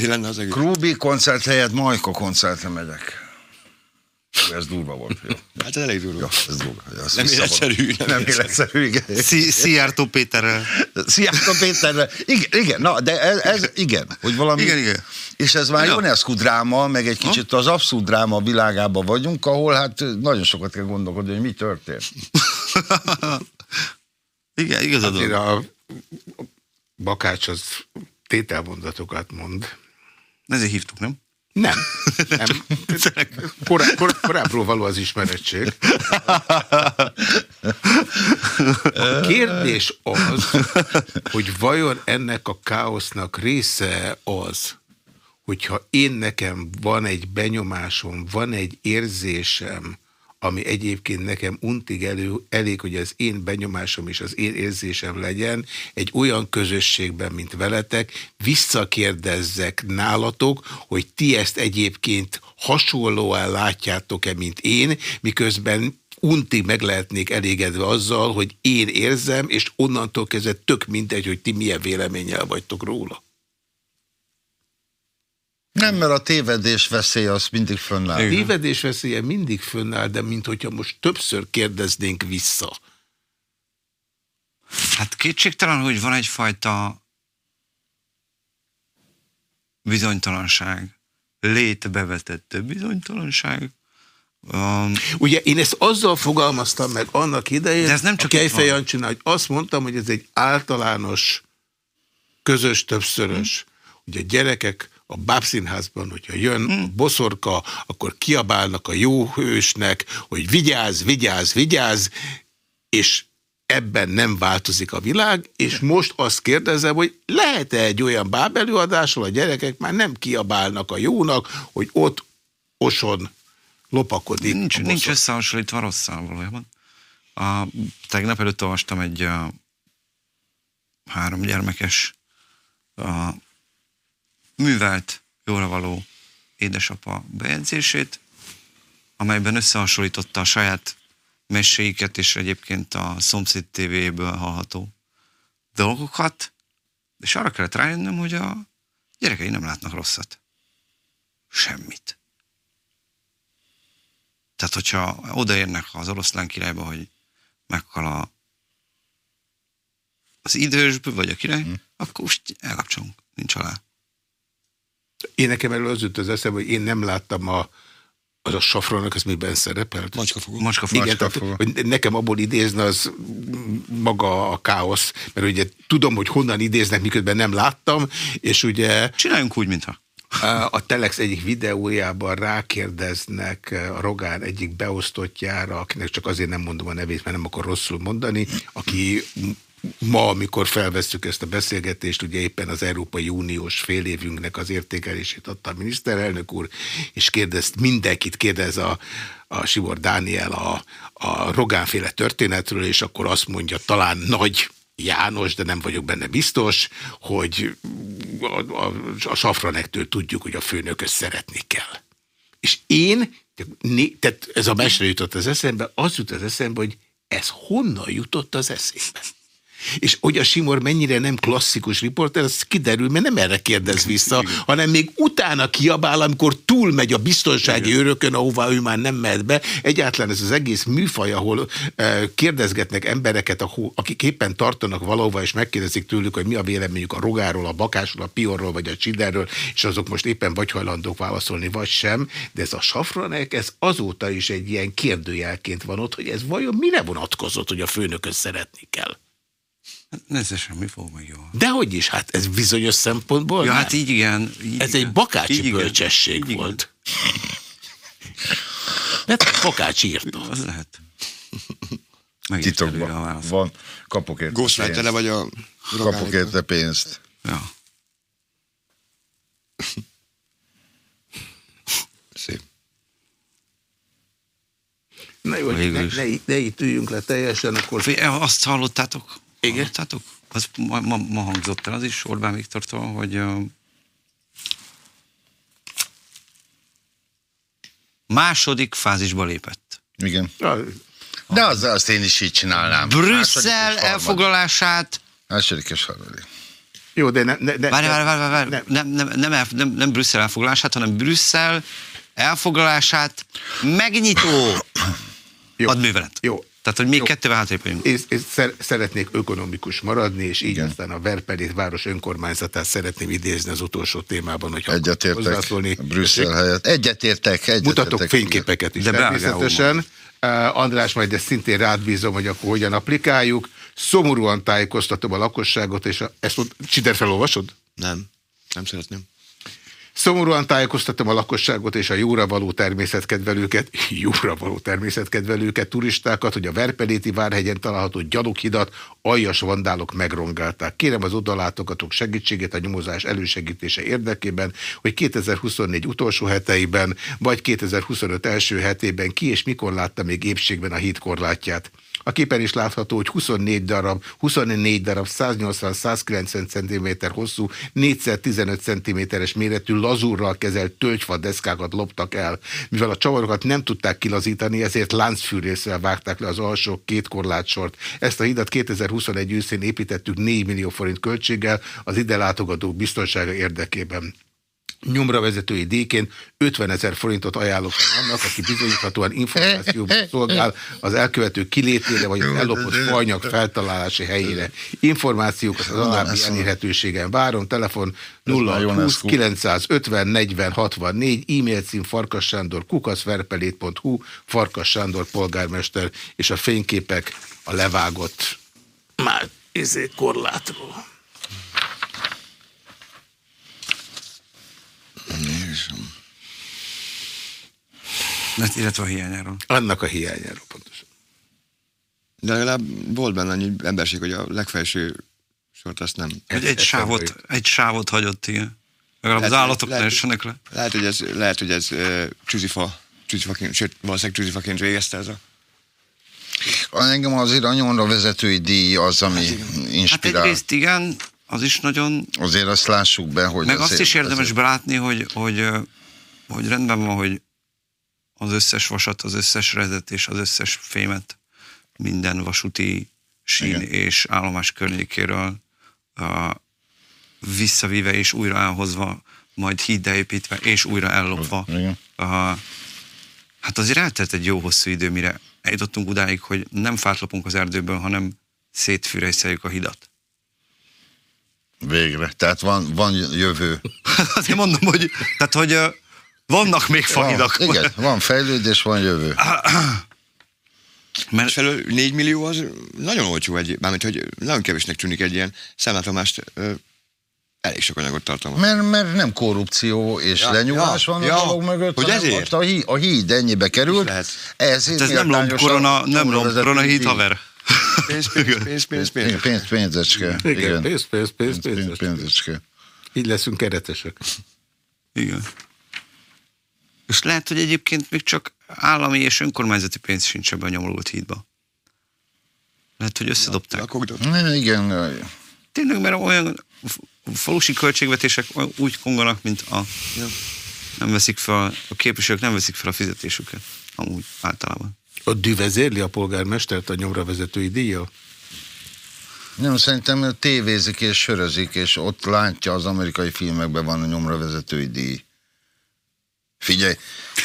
lenne az egész. Krúbi koncert helyett Majka koncertre megyek. Ez durva volt. Jó. Hát ez elég durva. Ja, ez durva. Ja, ez Nem életszerű, nem Nem életszerű. igen. Szijjártó Péterrel. Sziasztok Péterre. Igen, igen, na, de ez, ez igen, hogy valami... Igen, igen. És ez már. Ionescu dráma, meg egy kicsit az abszurd dráma világában vagyunk, ahol hát nagyon sokat kell gondolkodni, hogy mi történt. [laughs] Igen, igazad van. a Bakács az tételmondatokat mond. Ezért hívtuk, nem? Nem. nem. Korá, kor, korábbról való az ismerettség. A kérdés az, hogy vajon ennek a káosznak része az, hogyha én nekem van egy benyomásom, van egy érzésem, ami egyébként nekem untig elő, elég, hogy az én benyomásom és az én érzésem legyen, egy olyan közösségben, mint veletek, visszakérdezzek nálatok, hogy ti ezt egyébként hasonlóan látjátok-e, mint én, miközben untig meg lehetnék elégedve azzal, hogy én érzem, és onnantól kezdve tök mindegy, hogy ti milyen véleménnyel vagytok róla. Nem, mert a tévedés veszély az mindig fönnáll. Igen. Tévedés veszélye mindig fönnáll, de mint hogyha most többször kérdeznénk vissza. Hát kétségtelen, hogy van egyfajta bizonytalanság, létbe vetett bizonytalanság. Um, Ugye én ezt azzal fogalmaztam meg annak idején, De ez nem csak a Kejfej. Jancsinál, hogy azt mondtam, hogy ez egy általános, közös, többszörös. Ugye a gyerekek a bábszínházban, hogyha jön a boszorka, akkor kiabálnak a jó hősnek, hogy vigyázz, vigyázz, vigyázz, és ebben nem változik a világ, és most azt kérdezem, hogy lehet-e egy olyan bábelőadásról a gyerekek már nem kiabálnak a jónak, hogy ott oson lopakodik. Nincs, nincs összehasonlítva rosszal valójában. A, tegnap előtt olvastam egy a, három gyermekes a, művelt, jóra való édesapa bejegyzését, amelyben összehasonlította a saját meséiket és egyébként a szomszéd tévéből hallható dolgokat, és arra kellett rájönnöm, hogy a gyerekei nem látnak rosszat. Semmit. Tehát, hogyha odaérnek az oroszlán királyba, hogy meghal a, az idősből, vagy a király, hmm. akkor most elkapcsolunk, nincs alá. Én nekem erről az jut az eszembe, hogy én nem láttam a, az a safranak, ez miben szerepelt? Macskafogó. Macska Igen, tehát, hogy nekem abból idézne az maga a káosz, mert ugye tudom, hogy honnan idéznek, miközben nem láttam, és ugye Csináljunk úgy, mintha. A Telex egyik videójában rákérdeznek a Rogán egyik beosztottjára, akinek csak azért nem mondom a nevét, mert nem akar rosszul mondani, aki ma, amikor felvesszük ezt a beszélgetést, ugye éppen az Európai Uniós fél évünknek az értékelését adta a miniszterelnök úr, és kérdezt, mindenkit kérdez a, a Sivor Dániel a, a Rogánféle történetről, és akkor azt mondja, talán nagy János, de nem vagyok benne biztos, hogy a, a, a Safranektől tudjuk, hogy a főnökös szeretni kell. És én, tehát ez a mesre jutott az eszembe, az jut az eszembe, hogy ez honnan jutott az eszébe. És hogy a Simor mennyire nem klasszikus riporter, az kiderül, mert nem erre kérdez [laughs] vissza, Igen. hanem még utána kiabál, amikor túlmegy a biztonsági Igen. örökön, ahová ő már nem mehet be. Egyáltalán ez az egész műfaj, ahol eh, kérdezgetnek embereket, akik éppen tartanak valahova, és megkérdezik tőlük, hogy mi a véleményük a rogáról, a bakásról, a piorról, vagy a csiderről, és azok most éppen vagy hajlandók válaszolni, vagy sem. De ez a safranek, ez azóta is egy ilyen kérdőjelként van ott, hogy ez vajon mire vonatkozott, hogy a főnököt szeretni kell. Ez semmi fog meg jól. Dehogy is, hát ez bizonyos szempontból Ja, nem. hát így igen. Így Ez igen. egy bakácsi Így igen. bölcsesség Így volt. Hát bakács írta. Igen. Az lehet. A Titokban van, kapok érte Ghostwriter pénzt. vagy a Kapok érte pénzt. Ja. Szép. Na jó, ne, ne, ne itt üljünk le teljesen, akkor Azt hallottátok? Hallottátok? Az ma, ma, ma hangzott el az is Orbán Viktortól, hogy uh, második fázisba lépett. Igen. De az, azt én is így csinálnám. Brüsszel elfoglalását Második és harmadik. Jó, de ne, ne, ne, Várj, várj, várj, várj, ne- nem, nem, nem, el, nem, nem Brüsszel elfoglalását, hanem Brüsszel elfoglalását megnyitó Jó. hadművelet. Jó. Tehát, hogy még Jó. kettővel hátrébb vagyunk. Én, én szer, szeretnék ökonomikus maradni, és így Igen. aztán a Verpelét város önkormányzatát szeretném idézni az utolsó témában, hogy akarok Egyetértek. hozzászólni. Brüsszel helyett. Egyetértek. egyetértek. Mutatok fényképeket is De természetesen. Uh, András, majd ezt szintén rád bízom, hogy akkor hogyan applikáljuk. Szomorúan tájékoztatom a lakosságot, és a, ezt ott, Csider felolvasod? Nem, nem szeretném. Szomorúan tájékoztatom a lakosságot és a jóra való természetkedvelőket, [laughs] jóra való természetkedvelőket, turistákat, hogy a Verpeléti Várhegyen található gyaloghidat aljas vandálok megrongálták. Kérem az odalátogatók segítségét a nyomozás elősegítése érdekében, hogy 2024 utolsó heteiben, vagy 2025 első hetében ki és mikor látta még épségben a híd korlátját. A képen is látható, hogy 24 darab, 24 darab 180-190 cm hosszú, 4x15 cm-es méretű lazúrral kezelt tölgyfa deszkákat loptak el. Mivel a csavarokat nem tudták kilazítani, ezért láncfűrészrel vágták le az alsó két korlátsort. Ezt a hidat 2021 őszén építettük 4 millió forint költséggel az ide látogatók biztonsága érdekében nyomra vezetői díjként 50 ezer forintot ajánlok annak, aki bizonyíthatóan információban [laughs] szolgál az elkövető kilétére vagy az ellopott fajnyag feltalálási helyére. Információkat az alábbi elérhetőségen várom. Telefon már 020 UNESCO. 950 40 64, e-mail cím farkassándor kukaszverpelét.hu, Farkas Sándor polgármester, és a fényképek a levágott már izé korlátról. Hát, illetve a hiányáról. Annak a hiányáról pontosan. De legalább volt benne annyi emberség, hogy a legfelső sort azt nem. Hogy egy sávot, egy sávot hagyott, igen. Legalább az Lehet, állatok ne lehet. essenek le. Lehet, hogy ez, lehet, hogy ez uh, csúzifa, csúzifaként, sőt, valószínűleg csúzifaként végezte ez a... Engem azért a nyomra vezetői díj az, ami Hát inspirál. egyrészt igen, az is nagyon Azért azt lássuk be, hogy... Meg azt azért, is érdemes azért- belátni, hogy, hogy, hogy rendben van, hogy az összes vasat, az összes rezet és az összes fémet minden vasúti sín Igen. és állomás környékéről uh, visszavíve és újra elhozva, majd híddel építve és újra ellopva. Igen. Uh, hát azért eltelt egy jó hosszú idő, mire eljutottunk odáig, hogy nem fát lopunk az erdőből, hanem szétfűrejszeljük a hidat. Végre. Tehát van, van jövő. [laughs] Azért mondom, hogy, tehát, hogy vannak még fahidak. Van, igen, van fejlődés, van jövő. Mert Felől 4 millió az nagyon olcsó egy, mármint, hogy nagyon kevésnek tűnik egy ilyen szemlátomást, ö, elég sok anyagot tartalmaz. Mert, mert nem korrupció és Ja, lenyugás ja, van ja. a dolog mögött, Hogy ezért? ott A, híd, a híd ennyibe került. Ezért Hát ez nem lomb méltányos a korona, nem lomb nyomravezetői korona híd haver. Pénz, pénz, pénz, pénz, pénz. Pénz, pénz, pénzecske. Igen, pénz, pénz, pénz, pénz, Pénz, pénz. pénzecske. Így leszünk keretesek. Igen. És lehet, hogy egyébként még csak állami és önkormányzati pénz sincs ebben a nyomorult hídba. Lehet, hogy összedobták. Ne, Igen, Tényleg, mert olyan falusi költségvetések úgy konganak, mint a... Ja. Nem veszik fel, a képviselők nem veszik fel a fizetésüket. Amúgy általában. Ott düvezérli a polgármestert a nyomra vezetői díja? nem szerintem tévézik és sörözik, és ott látja az amerikai filmekben van a nyomra vezetői díj. Figyelj,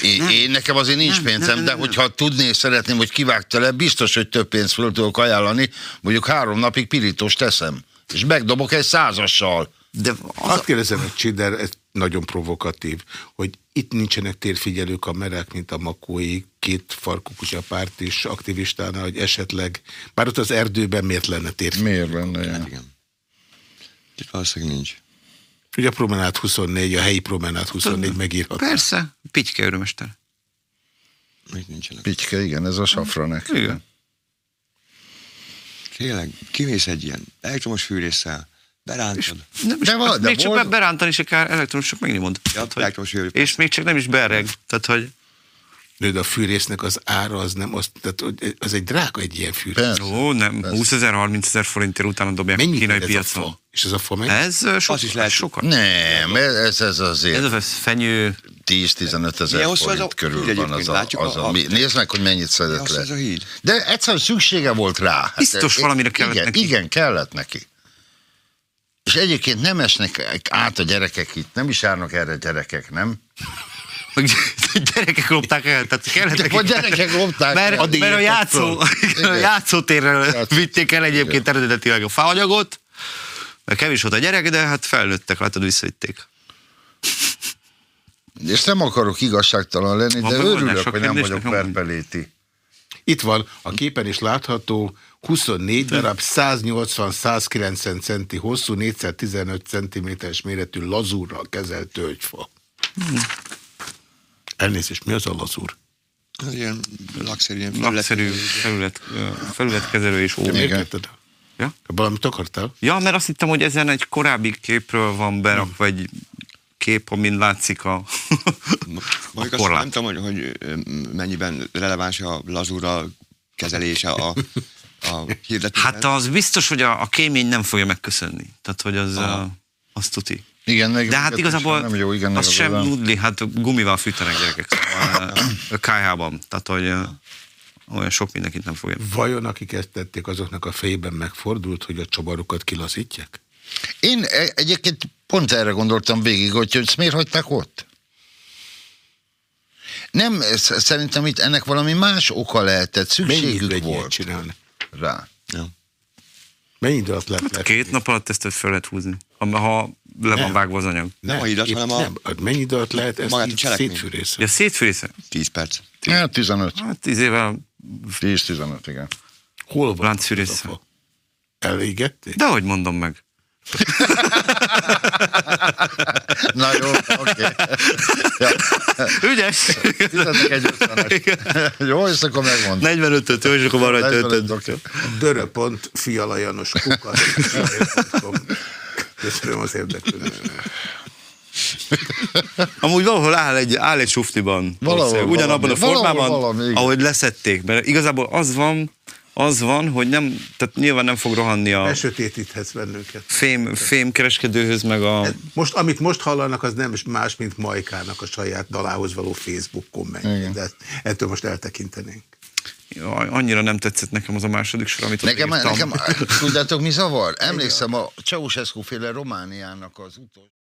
én, Nem. én nekem azért nincs Nem, pénzem, nem, nem, de nem. hogyha tudnék, szeretném, hogy kivágta le, biztos, hogy több pénzt föl tudok ajánlani, mondjuk három napig pirítós teszem, és megdobok egy százassal. De az, Azt kérdezem egy Csider, ez nagyon provokatív, hogy itt nincsenek térfigyelő kamerák, mint a makói két farkú kutyapárt is aktivistánál, hogy esetleg, bár ott az erdőben miért lenne térfigyelő? Miért lenne Hát igen. Valószínűleg nincs. Ugye a promenát 24, a helyi promenát 24 megírható. persze, Pityke örömester. Még nincsenek. Pityke, igen, ez a safranek. Igen. Tényleg, kimész egy ilyen elektromos fűrésszel, berántod. Nem, De de van, van, de még csak volt- be- berántani se kell elektronos, csak megnyomod. Ja, Tehát, hogy- és még csak nem is bereg. Tehát, hogy Nőd a fűrésznek az ára, az nem, az, tehát, az egy drága egy ilyen fűrész. Persze. ó, nem, 20 ezer, 30 ezer forintért utána dobják Mennyi a kínai ez a piacon. fa? És ez a fa mennyi? Ez sok, Az is lehet. sokat. Nem, ez, ez azért Ez a fenyő, 10-15 ezer forint az körül híd van az a, az a- a, a- mi, Nézd meg, hogy mennyit szedett Az le. ez a híd. De egyszerűen szüksége volt rá. Hát, Biztos eh, valamire kellett igen, neki. Igen, kellett neki. És egyébként nem esnek át a gyerekek itt, nem is járnak erre gyerekek, nem? gyerekek lopták el, tehát kellett vagy gyerekek lopták mert, el. mert a, játszó, [laughs] a játszótérre Játszó- vitték el egyébként Igen. eredetileg a faanyagot, mert kevés volt a gyerek, de hát felnőttek, látod, visszavitték. [laughs] És nem akarok igazságtalan lenni, Van de örülök, hogy nem vagyok perpeléti. Itt van, a képen is látható, 24 darab, 180-190 centi hosszú, 415 centiméteres méretű lazúrral kezelt tölgyfa. Elnézést, mi az a lazúr? Az ilyen lakszerű, ilyen felület- Napszerű felület, felületkezelő és ó. Igen. Értetted? Ja? Valamit akartál? ja, mert azt hittem, hogy ezen egy korábbi képről van berakva egy kép, amin látszik a, [laughs] a azt korlát. nem tudom, hogy, hogy mennyiben releváns a lazúra kezelése a, a [laughs] hirdetésben. Hát az biztos, hogy a, a kémény nem fogja megköszönni. Tehát, hogy az, a, az tuti. Igen, meg De hát igazából nem jó, igen, az sem nudli, hát gumival fűtenek gyerekek szóval, [coughs] a kájhában. Tehát, hogy olyan sok mindenkit nem fogja. Vajon akik ezt tették, azoknak a fejében megfordult, hogy a csabarokat kilazítják? Én e- egyébként pont erre gondoltam végig, hogy ezt miért hagyták ott? Nem, sz- szerintem itt ennek valami más oka lehetett, szükségük ilyet volt csinálni? Rá. Ja. Mennyi idő alatt lehet? lehet- Két nap alatt ezt fel lehet húzni, ha, ha le van Nem. vágva az anyag. Nem a hidat, épp hanem a- Nem, mennyi idő alatt lehet ezt magát a így szétfűrészni? Ja, szétfűrésze? 10 perc. Hát 15. Hát tíz évvel 10-15, igen. Hol van? Láncfűrésze. a? Elégették? De hogy mondom meg. [laughs] [laughs] Na jó, oké. [laughs] Ja. Ügyes! Fizetek egy 50 [laughs] Jó, és akkor megmondom. 45-öt, jó, és akkor maradj 45, töltöd. oké. Dörö.pont fialajanos kukat. Köszönöm az érdeklődést. Amúgy valahol áll egy, áll egy suftiban. Valahol Valószínűleg. Ugyanabban valami. a formában, valami, igen. ahogy leszették. Mert igazából az van, az van, hogy nem, tehát nyilván nem fog rohanni a Besötétíthetsz bennünket. fém, fém kereskedőhöz, meg a... Most, amit most hallanak, az nem más, mint Majkának a saját dalához való Facebook kommentje. Igen. De ettől most eltekintenénk. Jaj, annyira nem tetszett nekem az a második sor, amit ott Nekem, írtam. nekem, [laughs] tudjátok mi zavar? Emlékszem a Ceausescu féle Romániának az utolsó